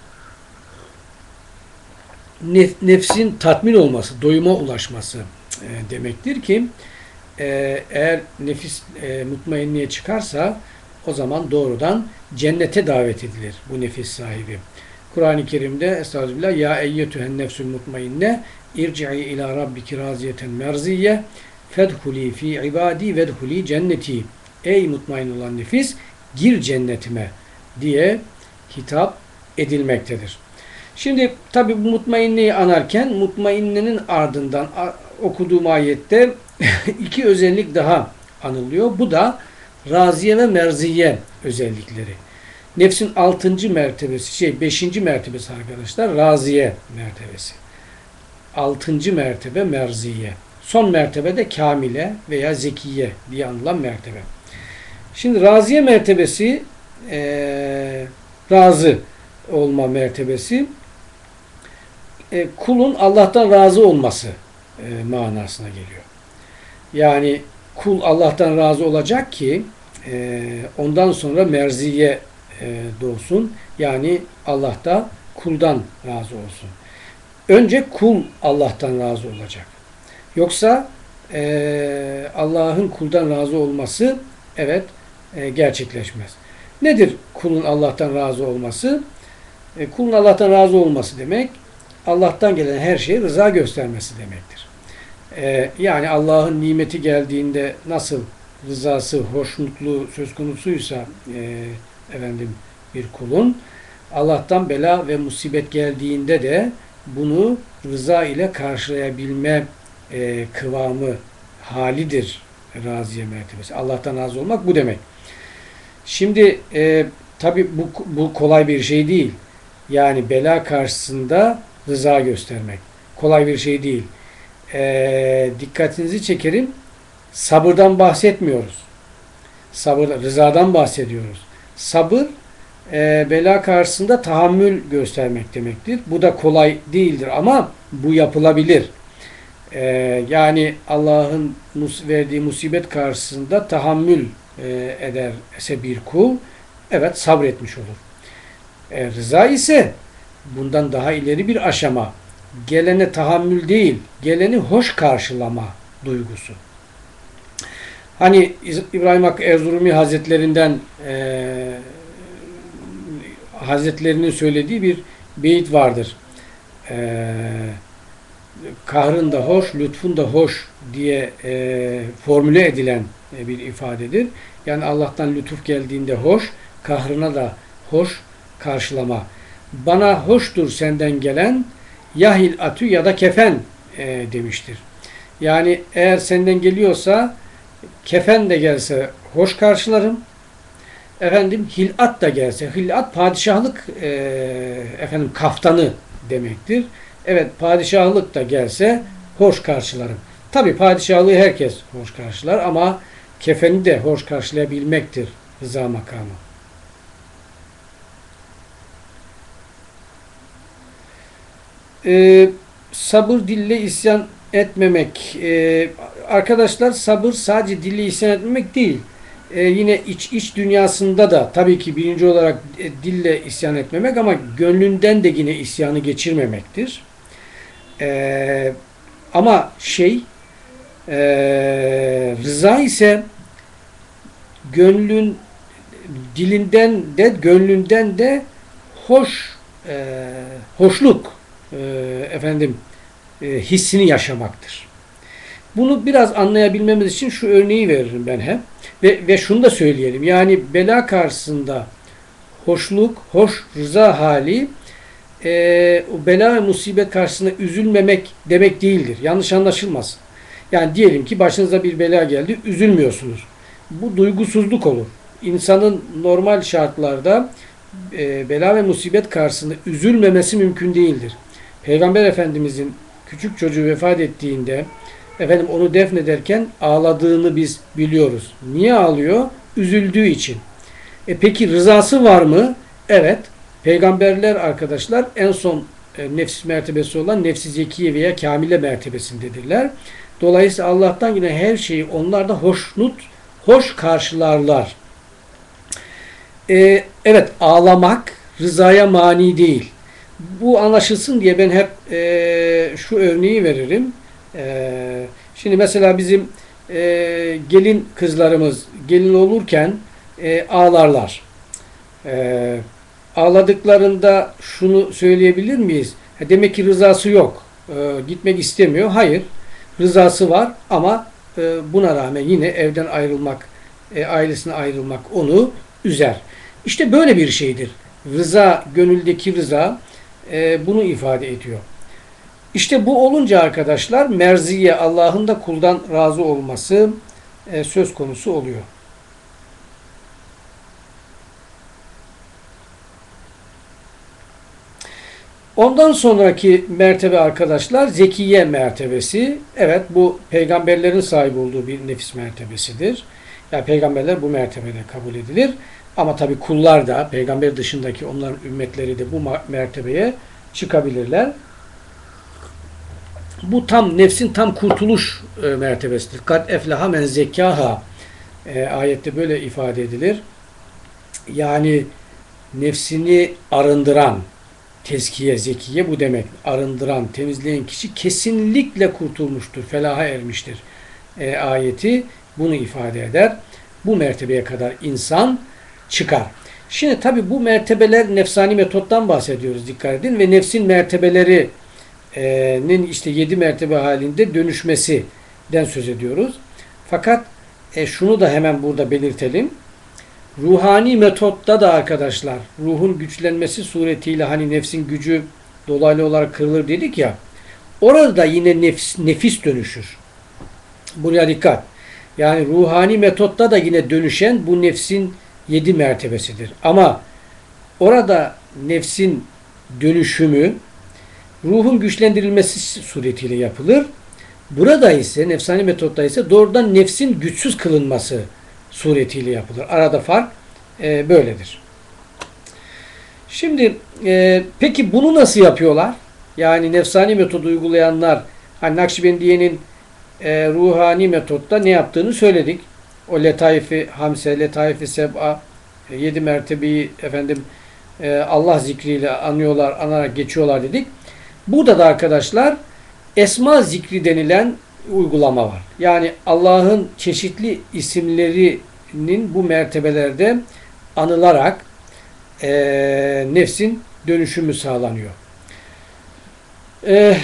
A: Nefsin tatmin olması, doyuma ulaşması e, demektir ki e, eğer nefis e, mutmainliğe çıkarsa o zaman doğrudan cennete davet edilir bu nefis sahibi. Kur'an-ı Kerim'de Estağfirullah Ya eyyetühen nefsül mutmainne irci'i ila rabbiki raziyeten merziye fedhuli fi ibadi vedhuli cenneti Ey mutmain olan nefis gir cennetime diye hitap edilmektedir. Şimdi tabi bu mutmainneyi anarken mutmainnenin ardından okuduğum ayette iki özellik daha anılıyor. Bu da raziye ve merziye özellikleri. Nefsin altıncı mertebesi, şey beşinci mertebesi arkadaşlar raziye mertebesi. Altıncı mertebe merziye. Son mertebe de kamile veya zekiye diye anılan mertebe. Şimdi raziye mertebesi e, razı olma mertebesi e, kulun Allah'tan razı olması e, manasına geliyor. Yani kul Allah'tan razı olacak ki e, ondan sonra merziye e, doğsun. Yani Allah da kuldan razı olsun. Önce kul Allah'tan razı olacak. Yoksa e, Allah'ın kuldan razı olması evet e, gerçekleşmez. Nedir kulun Allah'tan razı olması? E, kulun Allah'tan razı olması demek Allah'tan gelen her şeye rıza göstermesi demektir. E, yani Allah'ın nimeti geldiğinde nasıl rızası, hoşnutluğu söz konusuysa e, efendim bir kulun Allah'tan bela ve musibet geldiğinde de bunu rıza ile karşılayabilme e, kıvamı halidir raziye mertebesi. Allah'tan razı olmak bu demek. Şimdi e, tabi bu, bu kolay bir şey değil. Yani bela karşısında rıza göstermek. Kolay bir şey değil. E, dikkatinizi çekerim. Sabırdan bahsetmiyoruz. Sabır, rızadan bahsediyoruz. Sabır e, bela karşısında tahammül göstermek demektir. Bu da kolay değildir ama bu yapılabilir. E, yani Allah'ın verdiği musibet karşısında tahammül e, ederse bir kul evet sabretmiş olur. E, rıza ise bundan daha ileri bir aşama. Gelene tahammül değil, geleni hoş karşılama duygusu. Hani İbrahim Hakkı Erzurumi Hazretlerinden e, Hazretlerinin söylediği bir beyit vardır. E, kahrın da hoş, lütfun da hoş diye e, formüle edilen e, bir ifadedir. Yani Allah'tan lütuf geldiğinde hoş, kahrına da hoş karşılama. Bana hoştur senden gelen yahil atü ya da kefen e, demiştir. Yani eğer senden geliyorsa kefen de gelse hoş karşılarım. efendim hilat da gelse, hilat padişahlık e, efendim kaftanı demektir. Evet padişahlık da gelse hoş karşılarım. Tabi padişahlığı herkes hoş karşılar ama kefeni de hoş karşılayabilmektir rıza makamı. Ee, sabır dille isyan etmemek. Ee, arkadaşlar sabır sadece dille isyan etmemek değil. Ee, yine iç iç dünyasında da tabii ki birinci olarak e, dille isyan etmemek ama gönlünden de yine isyanı geçirmemektir. Ee, ama şey e, rıza ise gönlün dilinden de gönlünden de hoş e, hoşluk e, efendim e, hissini yaşamaktır. Bunu biraz anlayabilmemiz için şu örneği veririm ben hep. Ve, ve şunu da söyleyelim. Yani bela karşısında hoşluk, hoş rıza hali e, o bela ve musibet karşısında üzülmemek demek değildir. Yanlış anlaşılmasın. Yani diyelim ki başınıza bir bela geldi, üzülmüyorsunuz. Bu duygusuzluk olur. İnsanın normal şartlarda e, bela ve musibet karşısında üzülmemesi mümkün değildir. Peygamber Efendimizin küçük çocuğu vefat ettiğinde efendim onu defnederken ağladığını biz biliyoruz. Niye ağlıyor? Üzüldüğü için. E peki rızası var mı? Evet. Peygamberler arkadaşlar en son e, mertebesi olan nefsi zekiye veya kamile mertebesindedirler. Dolayısıyla Allah'tan yine her şeyi onlar da hoşnut, hoş karşılarlar. E, evet ağlamak rızaya mani değil. Bu anlaşılsın diye ben hep e, şu örneği veririm. E, şimdi mesela bizim e, gelin kızlarımız gelin olurken e, ağlarlar. E, ağladıklarında şunu söyleyebilir miyiz? Demek ki rızası yok. E, gitmek istemiyor. Hayır. Rızası var ama e, buna rağmen yine evden ayrılmak, e, ailesine ayrılmak onu üzer. İşte böyle bir şeydir. Rıza, gönüldeki rıza e, bunu ifade ediyor. İşte bu olunca arkadaşlar merziye Allah'ın da kuldan razı olması e, söz konusu oluyor. Ondan sonraki mertebe arkadaşlar zekiye mertebesi. Evet bu peygamberlerin sahip olduğu bir nefis mertebesidir. Yani peygamberler bu mertebede kabul edilir. Ama tabi kullar da peygamber dışındaki onların ümmetleri de bu mertebeye çıkabilirler. Bu tam nefsin tam kurtuluş e, mertebesidir. Kad eflaha men zekaha e, ayette böyle ifade edilir. Yani nefsini arındıran, tezkiye, zekiye bu demek. Arındıran, temizleyen kişi kesinlikle kurtulmuştur, felaha ermiştir. E, ayeti bunu ifade eder. Bu mertebeye kadar insan çıkar. Şimdi tabi bu mertebeler nefsani metottan bahsediyoruz dikkat edin ve nefsin mertebelerinin işte yedi mertebe halinde dönüşmesinden söz ediyoruz. Fakat e, şunu da hemen burada belirtelim. Ruhani metotta da arkadaşlar ruhun güçlenmesi suretiyle hani nefsin gücü dolaylı olarak kırılır dedik ya orada yine nefis, nefis dönüşür. Buraya dikkat. Yani ruhani metotta da yine dönüşen bu nefsin yedi mertebesidir. Ama orada nefsin dönüşümü ruhun güçlendirilmesi suretiyle yapılır. Burada ise nefsani metotta ise doğrudan nefsin güçsüz kılınması suretiyle yapılır. Arada fark e, böyledir. Şimdi e, peki bunu nasıl yapıyorlar? Yani nefsani metodu uygulayanlar hani Nakşibendiye'nin e, ruhani metotta ne yaptığını söyledik o letaifi hamse, letaifi seb'a, e, yedi mertebeyi efendim e, Allah zikriyle anıyorlar, anarak geçiyorlar dedik. Burada da arkadaşlar esma zikri denilen uygulama var. Yani Allah'ın çeşitli isimlerinin bu mertebelerde anılarak e, nefsin dönüşümü sağlanıyor. E,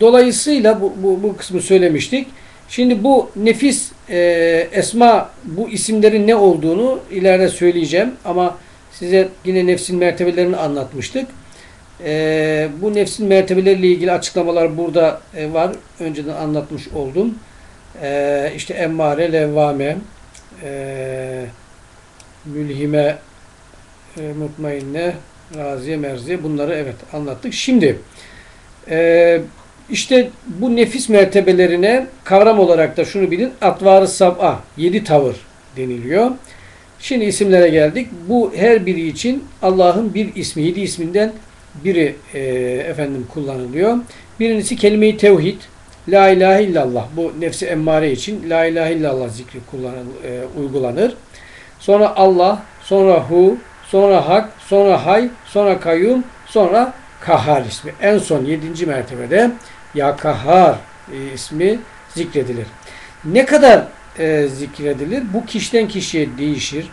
A: dolayısıyla bu, bu, bu kısmı söylemiştik. Şimdi bu nefis e, esma bu isimlerin ne olduğunu ileride söyleyeceğim ama size yine nefsin mertebelerini anlatmıştık. E, bu nefsin mertebeleriyle ilgili açıklamalar burada e, var. Önceden anlatmış oldum. E, işte emmare, levvame, e, mülhime, e, mutmainne, raziye, merziye bunları evet anlattık. Şimdi e, işte bu nefis mertebelerine kavram olarak da şunu bilin. Atvarı sab'a, yedi tavır deniliyor. Şimdi isimlere geldik. Bu her biri için Allah'ın bir ismi, yedi isminden biri e, efendim kullanılıyor. Birincisi kelime-i tevhid. La ilahe illallah. Bu nefsi emmare için la ilahe illallah zikri kullanıl, e, uygulanır. Sonra Allah, sonra hu, sonra hak, sonra hay, sonra kayyum, sonra kahhar ismi. En son yedinci mertebede ya e, ismi zikredilir. Ne kadar e, zikredilir? Bu kişiden kişiye değişir.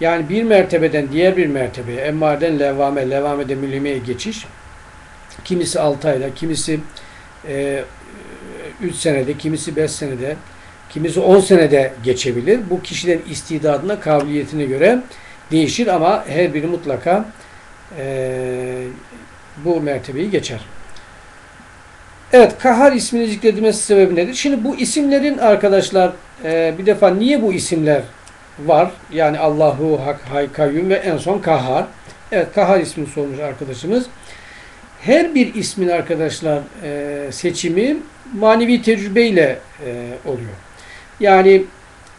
A: Yani bir mertebeden diğer bir mertebeye, emmareden levame, levamede mülimeye geçiş. Kimisi 6 ayda, kimisi 3 e, senede, kimisi 5 senede, kimisi 10 senede geçebilir. Bu kişilerin istidadına, kabiliyetine göre değişir ama her biri mutlaka e, bu mertebeyi geçer. Evet, Kahar ismini zikredilmesi sebebi nedir? Şimdi bu isimlerin arkadaşlar e, bir defa niye bu isimler var? Yani Allahu, Hak, Hay, Kayyum ve en son Kahar. Evet, Kahar ismini sormuş arkadaşımız. Her bir ismin arkadaşlar e, seçimi manevi tecrübeyle e, oluyor. Yani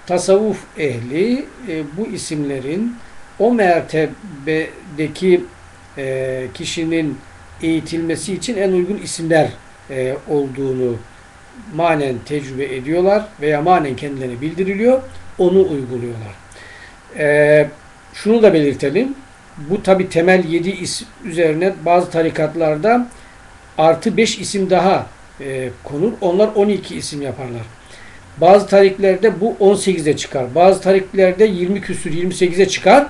A: tasavvuf ehli e, bu isimlerin o mertebedeki e, kişinin eğitilmesi için en uygun isimler e, olduğunu manen tecrübe ediyorlar veya manen kendilerine bildiriliyor. Onu uyguluyorlar. E, şunu da belirtelim. Bu tabi temel 7 isim üzerine bazı tarikatlarda artı 5 isim daha e, konur. Onlar 12 isim yaparlar. Bazı tariklerde bu 18'e çıkar. Bazı tariklerde 20 küsür 28'e çıkar.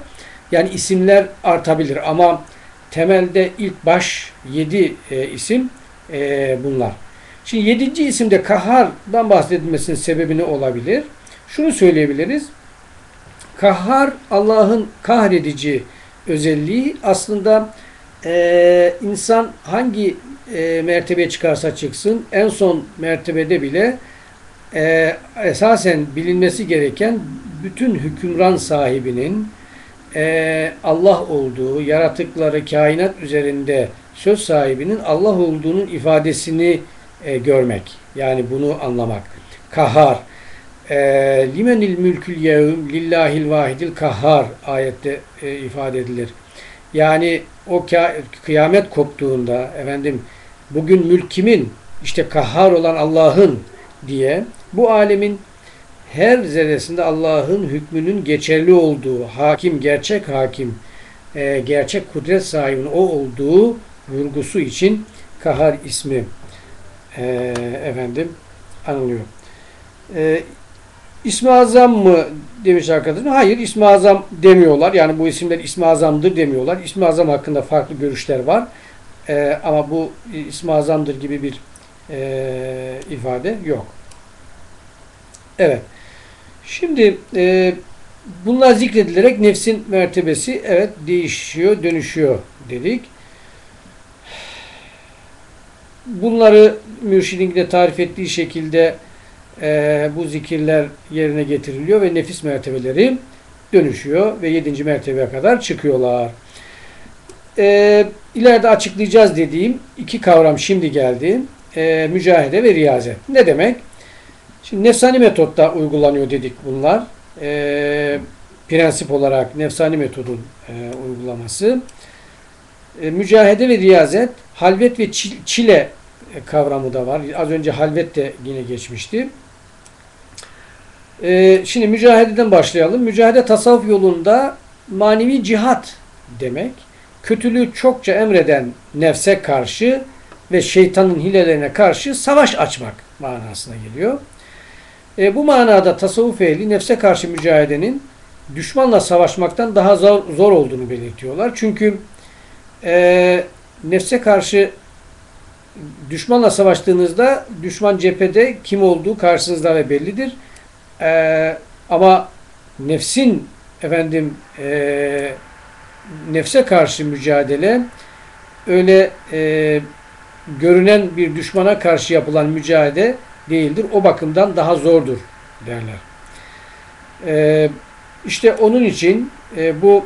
A: Yani isimler artabilir ama temelde ilk baş 7 e, isim e, bunlar. Şimdi 7. isimde Kahar'dan bahsedilmesinin sebebi ne olabilir? Şunu söyleyebiliriz. Kahhar Allah'ın kahredici özelliği aslında e, insan hangi e, mertebeye çıkarsa çıksın en son mertebede bile e, esasen bilinmesi gereken bütün hükümran sahibinin e, Allah olduğu, yaratıkları kainat üzerinde söz sahibinin Allah olduğunun ifadesini e, görmek. Yani bunu anlamak. Kahar. E, Limenil mülkül yevm lillahil vahidil kahhar ayette e, ifade edilir. Yani o kıyamet koptuğunda efendim bugün mülk kimin? İşte kahhar olan Allah'ın diye bu alemin her zerresinde Allah'ın hükmünün geçerli olduğu, hakim, gerçek hakim, e, gerçek kudret sahibinin o olduğu vurgusu için Kahar ismi e, efendim anılıyor. E, İsmi Azam mı demiş arkadaşım? Hayır İsmi Azam demiyorlar. Yani bu isimler İsmi Azam'dır demiyorlar. İsmi Azam hakkında farklı görüşler var. E, ama bu İsmi Azam'dır gibi bir e, ifade yok. Evet. Şimdi e, bunlar zikredilerek nefsin mertebesi evet değişiyor, dönüşüyor dedik. Bunları mürşidin de tarif ettiği şekilde e, bu zikirler yerine getiriliyor ve nefis mertebeleri dönüşüyor ve yedinci mertebeye kadar çıkıyorlar. E, ileride açıklayacağız dediğim iki kavram şimdi geldi. E, mücahede ve riyazet. Ne demek? Şimdi nefsani metotta uygulanıyor dedik bunlar. E, prensip olarak nefsani metodun e, uygulaması. E, mücahede ve riyazet, halvet ve çile kavramı da var. Az önce halvet de yine geçmişti. E, şimdi mücahededen başlayalım. Mücahede tasavvuf yolunda manevi cihat demek. Kötülüğü çokça emreden nefse karşı ve şeytanın hilelerine karşı savaş açmak manasına geliyor. E, bu manada tasavvuf ehli nefse karşı mücadedenin düşmanla savaşmaktan daha zor, zor olduğunu belirtiyorlar. Çünkü e, nefse karşı düşmanla savaştığınızda düşman cephede kim olduğu karşınızda ve bellidir. E, ama nefsin efendim e, nefse karşı mücadele öyle e, görünen bir düşmana karşı yapılan mücadele değildir. O bakımdan daha zordur derler. E, işte onun için e, bu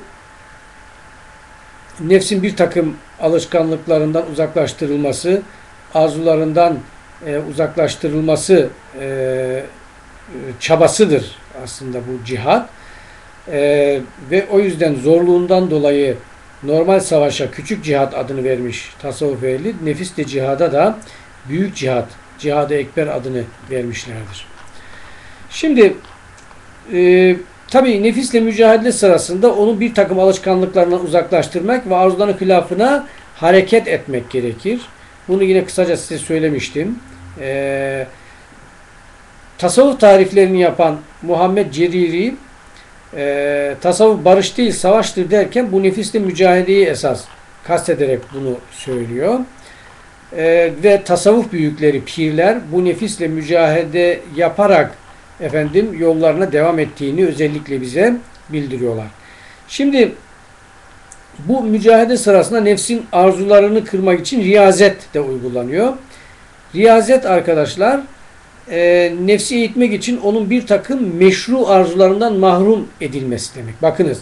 A: nefsin bir takım alışkanlıklarından uzaklaştırılması, arzularından e, uzaklaştırılması e, çabasıdır aslında bu cihat. E, ve o yüzden zorluğundan dolayı normal savaşa küçük cihat adını vermiş tasavvuf ehli, nefis de cihada da büyük cihat, cihad-ı ekber adını vermişlerdir. Şimdi e, tabi nefisle mücadele sırasında onun bir takım alışkanlıklarından uzaklaştırmak ve arzuların hilafına hareket etmek gerekir. Bunu yine kısaca size söylemiştim. E, tasavvuf tariflerini yapan Muhammed Ceriri e, tasavvuf barış değil savaştır derken bu nefisle mücadeleyi esas kastederek bunu söylüyor. E, ve tasavvuf büyükleri, pirler bu nefisle mücadele yaparak efendim yollarına devam ettiğini özellikle bize bildiriyorlar. Şimdi bu mücadele sırasında nefsin arzularını kırmak için riyazet de uygulanıyor. Riyazet arkadaşlar e, nefsi eğitmek için onun bir takım meşru arzularından mahrum edilmesi demek. Bakınız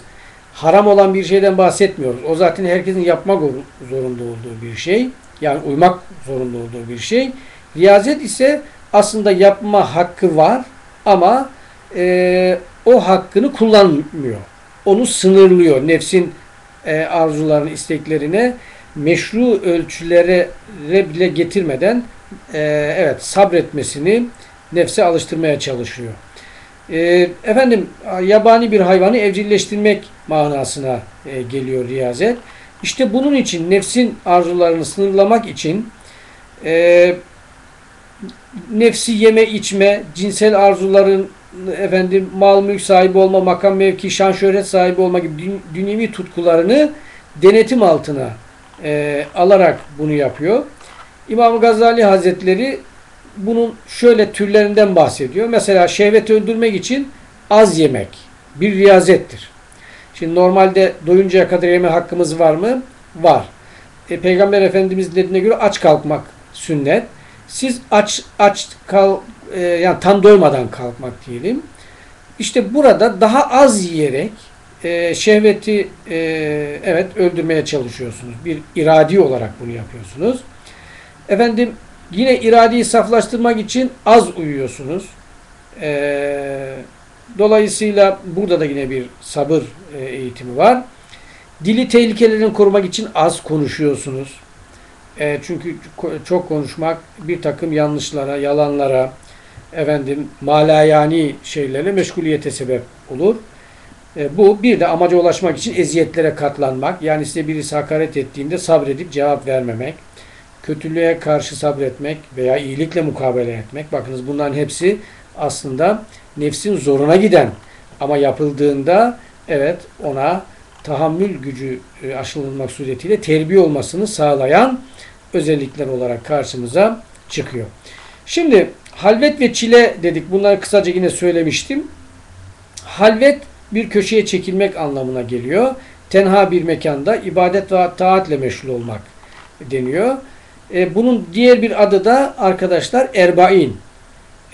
A: haram olan bir şeyden bahsetmiyoruz. O zaten herkesin yapmak zorunda olduğu bir şey. Yani uymak zorunda olduğu bir şey. Riyazet ise aslında yapma hakkı var ama e, o hakkını kullanmıyor. Onu sınırlıyor. Nefsin e, arzularını, isteklerine meşru ölçülere bile getirmeden e, evet sabretmesini nefse alıştırmaya çalışıyor. E, efendim yabani bir hayvanı evcilleştirmek manasına e, geliyor riyazet. İşte bunun için nefsin arzularını sınırlamak için e, nefsi yeme içme, cinsel arzuların efendim mal mülk sahibi olma, makam mevki, şan şöhret sahibi olma gibi dün, dünyevi tutkularını denetim altına e, alarak bunu yapıyor. İmam Gazali Hazretleri bunun şöyle türlerinden bahsediyor. Mesela şehveti öldürmek için az yemek bir riyazettir. Şimdi normalde doyuncaya kadar yeme hakkımız var mı? Var. E, Peygamber Efendimiz dediğine göre aç kalkmak sünnet. Siz aç aç kal e, yani tam doymadan kalkmak diyelim. İşte burada daha az yiyerek e, şehveti e, evet öldürmeye çalışıyorsunuz. Bir iradi olarak bunu yapıyorsunuz. Efendim yine iradeyi saflaştırmak için az uyuyorsunuz. E, dolayısıyla burada da yine bir sabır e, eğitimi var. Dili tehlikelerini korumak için az konuşuyorsunuz. E, çünkü çok konuşmak bir takım yanlışlara, yalanlara, efendim malayani şeylerle meşguliyete sebep olur. E, bu bir de amaca ulaşmak için eziyetlere katlanmak. Yani size birisi hakaret ettiğinde sabredip cevap vermemek. Kötülüğe karşı sabretmek veya iyilikle mukabele etmek. Bakınız bunların hepsi aslında nefsin zoruna giden ama yapıldığında evet ona tahammül gücü e, aşılanmak suretiyle terbiye olmasını sağlayan özellikler olarak karşımıza çıkıyor. Şimdi halvet ve çile dedik. Bunları kısaca yine söylemiştim. Halvet bir köşeye çekilmek anlamına geliyor. Tenha bir mekanda ibadet ve taatle meşgul olmak deniyor. E, bunun diğer bir adı da arkadaşlar erbain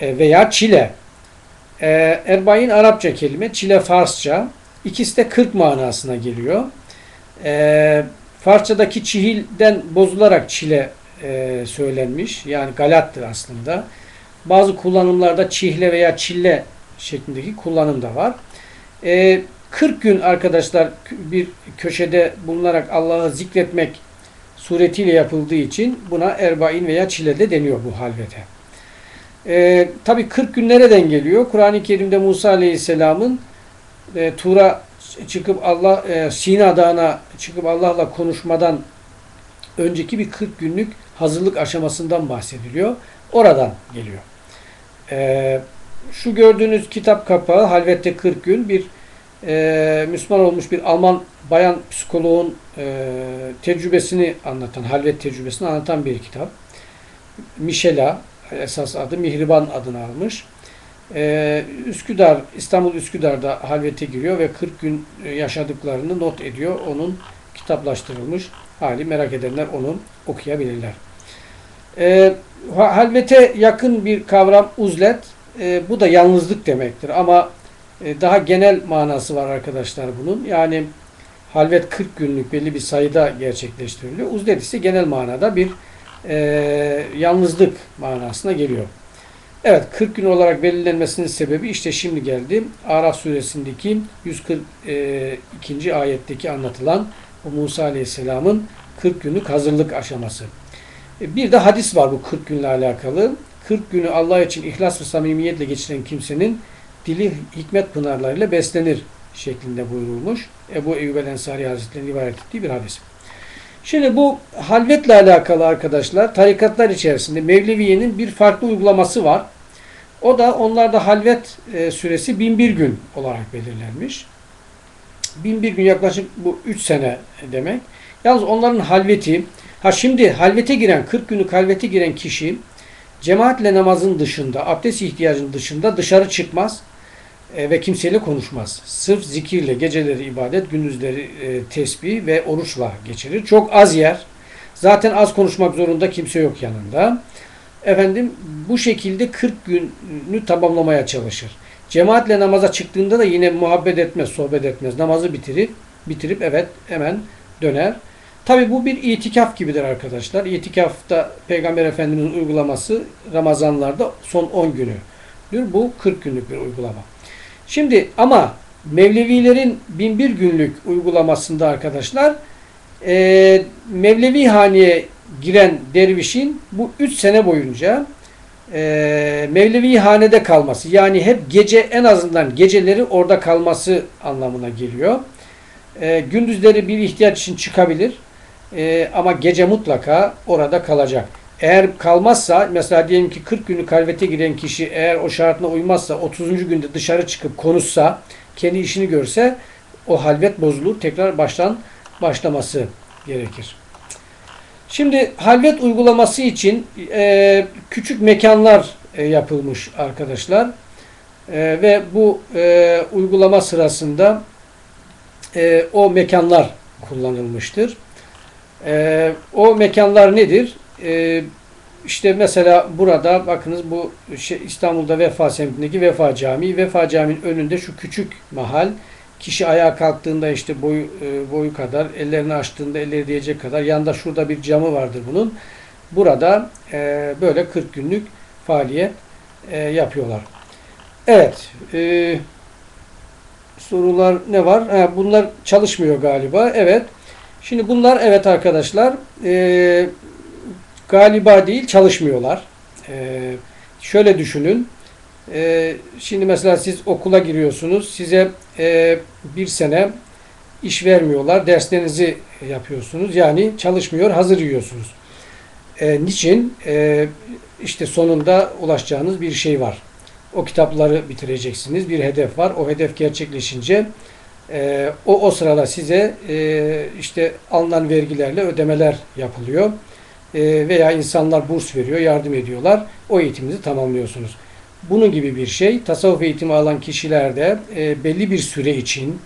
A: e, veya çile. E, erbain Arapça kelime, çile Farsça. İkisi de 40 manasına geliyor. E, Farsçadaki çihilden bozularak çile e, söylenmiş. Yani galattır aslında. Bazı kullanımlarda çihle veya çille şeklindeki kullanım da var. E, 40 gün arkadaşlar bir köşede bulunarak Allah'ı zikretmek suretiyle yapıldığı için buna erbain veya çile de deniyor bu halvete. E, Tabi 40 gün nereden geliyor? Kur'an-ı Kerim'de Musa Aleyhisselam'ın e, Tur'a çıkıp Allah e, Sina Dağı'na çıkıp Allah'la konuşmadan önceki bir 40 günlük hazırlık aşamasından bahsediliyor. Oradan geliyor. E, şu gördüğünüz kitap kapağı Halvette 40 gün bir e, Müslüman olmuş bir Alman bayan psikoloğun e, tecrübesini anlatan, halvet tecrübesini anlatan bir kitap. Michela esas adı Mihriban adını almış. Ee, Üsküdar, İstanbul Üsküdar'da halvete giriyor ve 40 gün e, yaşadıklarını not ediyor. Onun kitaplaştırılmış hali merak edenler onu okuyabilirler. Ee, halvete yakın bir kavram uzlet. Ee, bu da yalnızlık demektir. Ama E, daha genel manası var arkadaşlar bunun. Yani halvet 40 günlük belli bir sayıda gerçekleştiriliyor. Uzdet ise genel manada bir e, yalnızlık manasına geliyor. Evet 40 gün olarak belirlenmesinin sebebi işte şimdi geldi. Araf suresindeki 142. ayetteki anlatılan Musa Aleyhisselam'ın 40 günlük hazırlık aşaması. E, bir de hadis var bu 40 günle alakalı. 40 günü Allah için ihlas ve samimiyetle geçiren kimsenin dili hikmet pınarlarıyla beslenir şeklinde buyurulmuş. Ebu Eyyub el Ensari Hazretleri'nin rivayet ettiği bir hadis. Şimdi bu halvetle alakalı arkadaşlar tarikatlar içerisinde Mevleviye'nin bir farklı uygulaması var. O da onlarda halvet e, süresi 1001 gün olarak belirlenmiş. 1001 gün yaklaşık bu 3 sene demek. Yalnız onların halveti ha şimdi halvete giren 40 günlük halvete giren kişi cemaatle namazın dışında, abdest ihtiyacının dışında dışarı çıkmaz e, ve kimseyle konuşmaz. Sırf zikirle, geceleri ibadet, gündüzleri e, tesbih ve oruçla geçirir. Çok az yer. Zaten az konuşmak zorunda kimse yok yanında. Efendim bu şekilde 40 günü tamamlamaya çalışır. Cemaatle namaza çıktığında da yine muhabbet etmez, sohbet etmez. Namazı bitirip bitirip evet hemen döner. Tabi bu bir itikaf gibidir arkadaşlar. İtikafta Peygamber Efendimiz'in uygulaması Ramazanlarda son 10 günüdür. Bu 40 günlük bir uygulama. Şimdi ama Mevlevilerin 1001 günlük uygulamasında arkadaşlar e, Mevlevi haneye giren dervişin bu 3 sene boyunca e, Mevlevi hanede kalması yani hep gece en azından geceleri orada kalması anlamına geliyor. E, gündüzleri bir ihtiyaç için çıkabilir e, ama gece mutlaka orada kalacak. Eğer kalmazsa mesela diyelim ki 40 günlük halvete giren kişi eğer o şartına uymazsa 30. günde dışarı çıkıp konuşsa kendi işini görse o halvet bozulur. Tekrar baştan başlaması gerekir. Şimdi halvet uygulaması için e, küçük mekanlar e, yapılmış arkadaşlar. E, ve bu e, uygulama sırasında e, o mekanlar kullanılmıştır. E, o mekanlar nedir? E, işte mesela burada bakınız bu şey, İstanbul'da Vefa semtindeki Vefa Camii. Vefa Camii'nin önünde şu küçük mahal kişi ayağa kalktığında işte boyu e, boyu kadar, ellerini açtığında elleri diyecek kadar yanında şurada bir camı vardır bunun. Burada e, böyle 40 günlük faaliyet e, yapıyorlar. Evet. E, sorular ne var? Ha, bunlar çalışmıyor galiba. Evet. Şimdi bunlar evet arkadaşlar e, galiba değil çalışmıyorlar. E, şöyle düşünün. E, şimdi mesela siz okula giriyorsunuz. Size e, bir sene iş vermiyorlar. Derslerinizi yapıyorsunuz. Yani çalışmıyor, hazır yiyorsunuz. E, niçin? E, işte sonunda ulaşacağınız bir şey var. O kitapları bitireceksiniz. Bir hedef var. O hedef gerçekleşince e, o o sırada size e, işte alınan vergilerle ödemeler yapılıyor. Veya insanlar burs veriyor, yardım ediyorlar. O eğitiminizi tamamlıyorsunuz. Bunun gibi bir şey tasavvuf eğitimi alan kişilerde e, belli bir süre için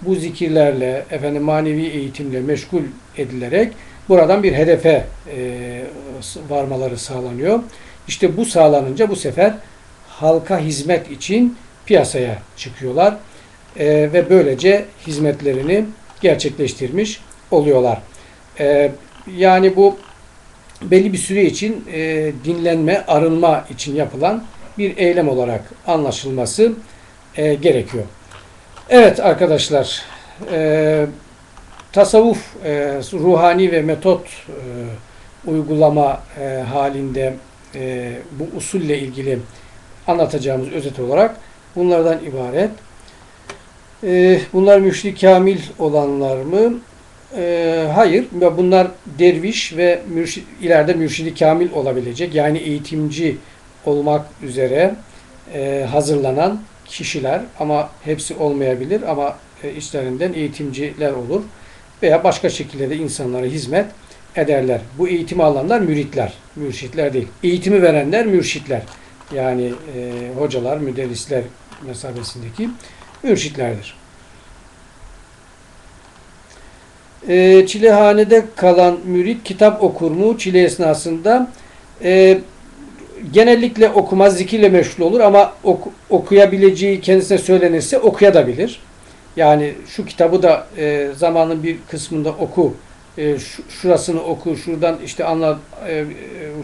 A: bu zikirlerle, efendim manevi eğitimle meşgul edilerek buradan bir hedefe e, varmaları sağlanıyor. İşte bu sağlanınca bu sefer halka hizmet için piyasaya çıkıyorlar e, ve böylece hizmetlerini gerçekleştirmiş oluyorlar. E, yani bu belli bir süre için e, dinlenme, arınma için yapılan bir eylem olarak anlaşılması e, gerekiyor. Evet arkadaşlar, e, tasavvuf e, ruhani ve metot e, uygulama e, halinde e, bu usulle ilgili anlatacağımız özet olarak bunlardan ibaret. E, bunlar müşri kamil olanlar mı? E, hayır. Bunlar derviş ve mürşid, ileride mürşidi kamil olabilecek. Yani eğitimci olmak üzere e, hazırlanan kişiler ama hepsi olmayabilir ama e, içlerinden eğitimciler olur veya başka şekilde de insanlara hizmet ederler. Bu eğitimi alanlar müritler, mürşitler değil. Eğitimi verenler mürşitler. Yani e, hocalar, müderrisler mesabesindeki mürşitlerdir. E, çilehanede kalan mürit kitap okur mu? Çile esnasında e, genellikle okumaz zikirle meşgul olur ama oku- okuyabileceği kendisine söylenirse okuyabilir. Yani şu kitabı da e, zamanın bir kısmında oku, e, şu- şurasını oku, şuradan işte anla, e, e,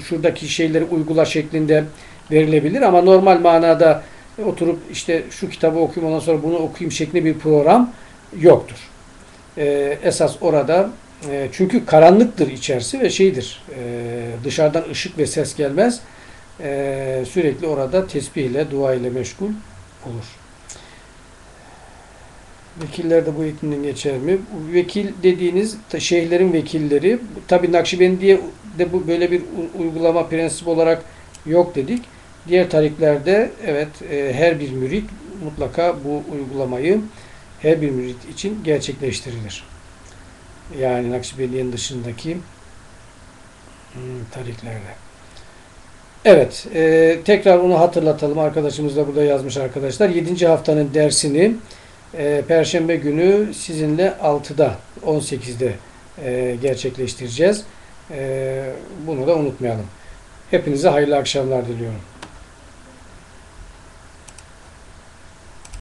A: şuradaki şeyleri uygula şeklinde verilebilir ama normal manada oturup işte şu kitabı okuyayım ondan sonra bunu okuyayım şeklinde bir program yoktur. E, esas orada e, çünkü karanlıktır içerisi ve şeydir e, dışarıdan ışık ve ses gelmez. E, sürekli orada tesbih ile dua ile meşgul olur. Vekiller de bu eğitimden geçer mi? Vekil dediğiniz şeyhlerin vekilleri tabi Nakşibendiye de bu böyle bir uygulama prensip olarak yok dedik. Diğer tariklerde evet e, her bir mürit mutlaka bu uygulamayı her bir mürit için gerçekleştirilir. Yani Nakşibendiye'nin dışındaki hmm, tariklerde. Evet, e, tekrar onu hatırlatalım. Arkadaşımız da burada yazmış arkadaşlar. 7. haftanın dersini e, Perşembe günü sizinle 6'da, 18'de e, gerçekleştireceğiz. E, bunu da unutmayalım. Hepinize hayırlı akşamlar diliyorum.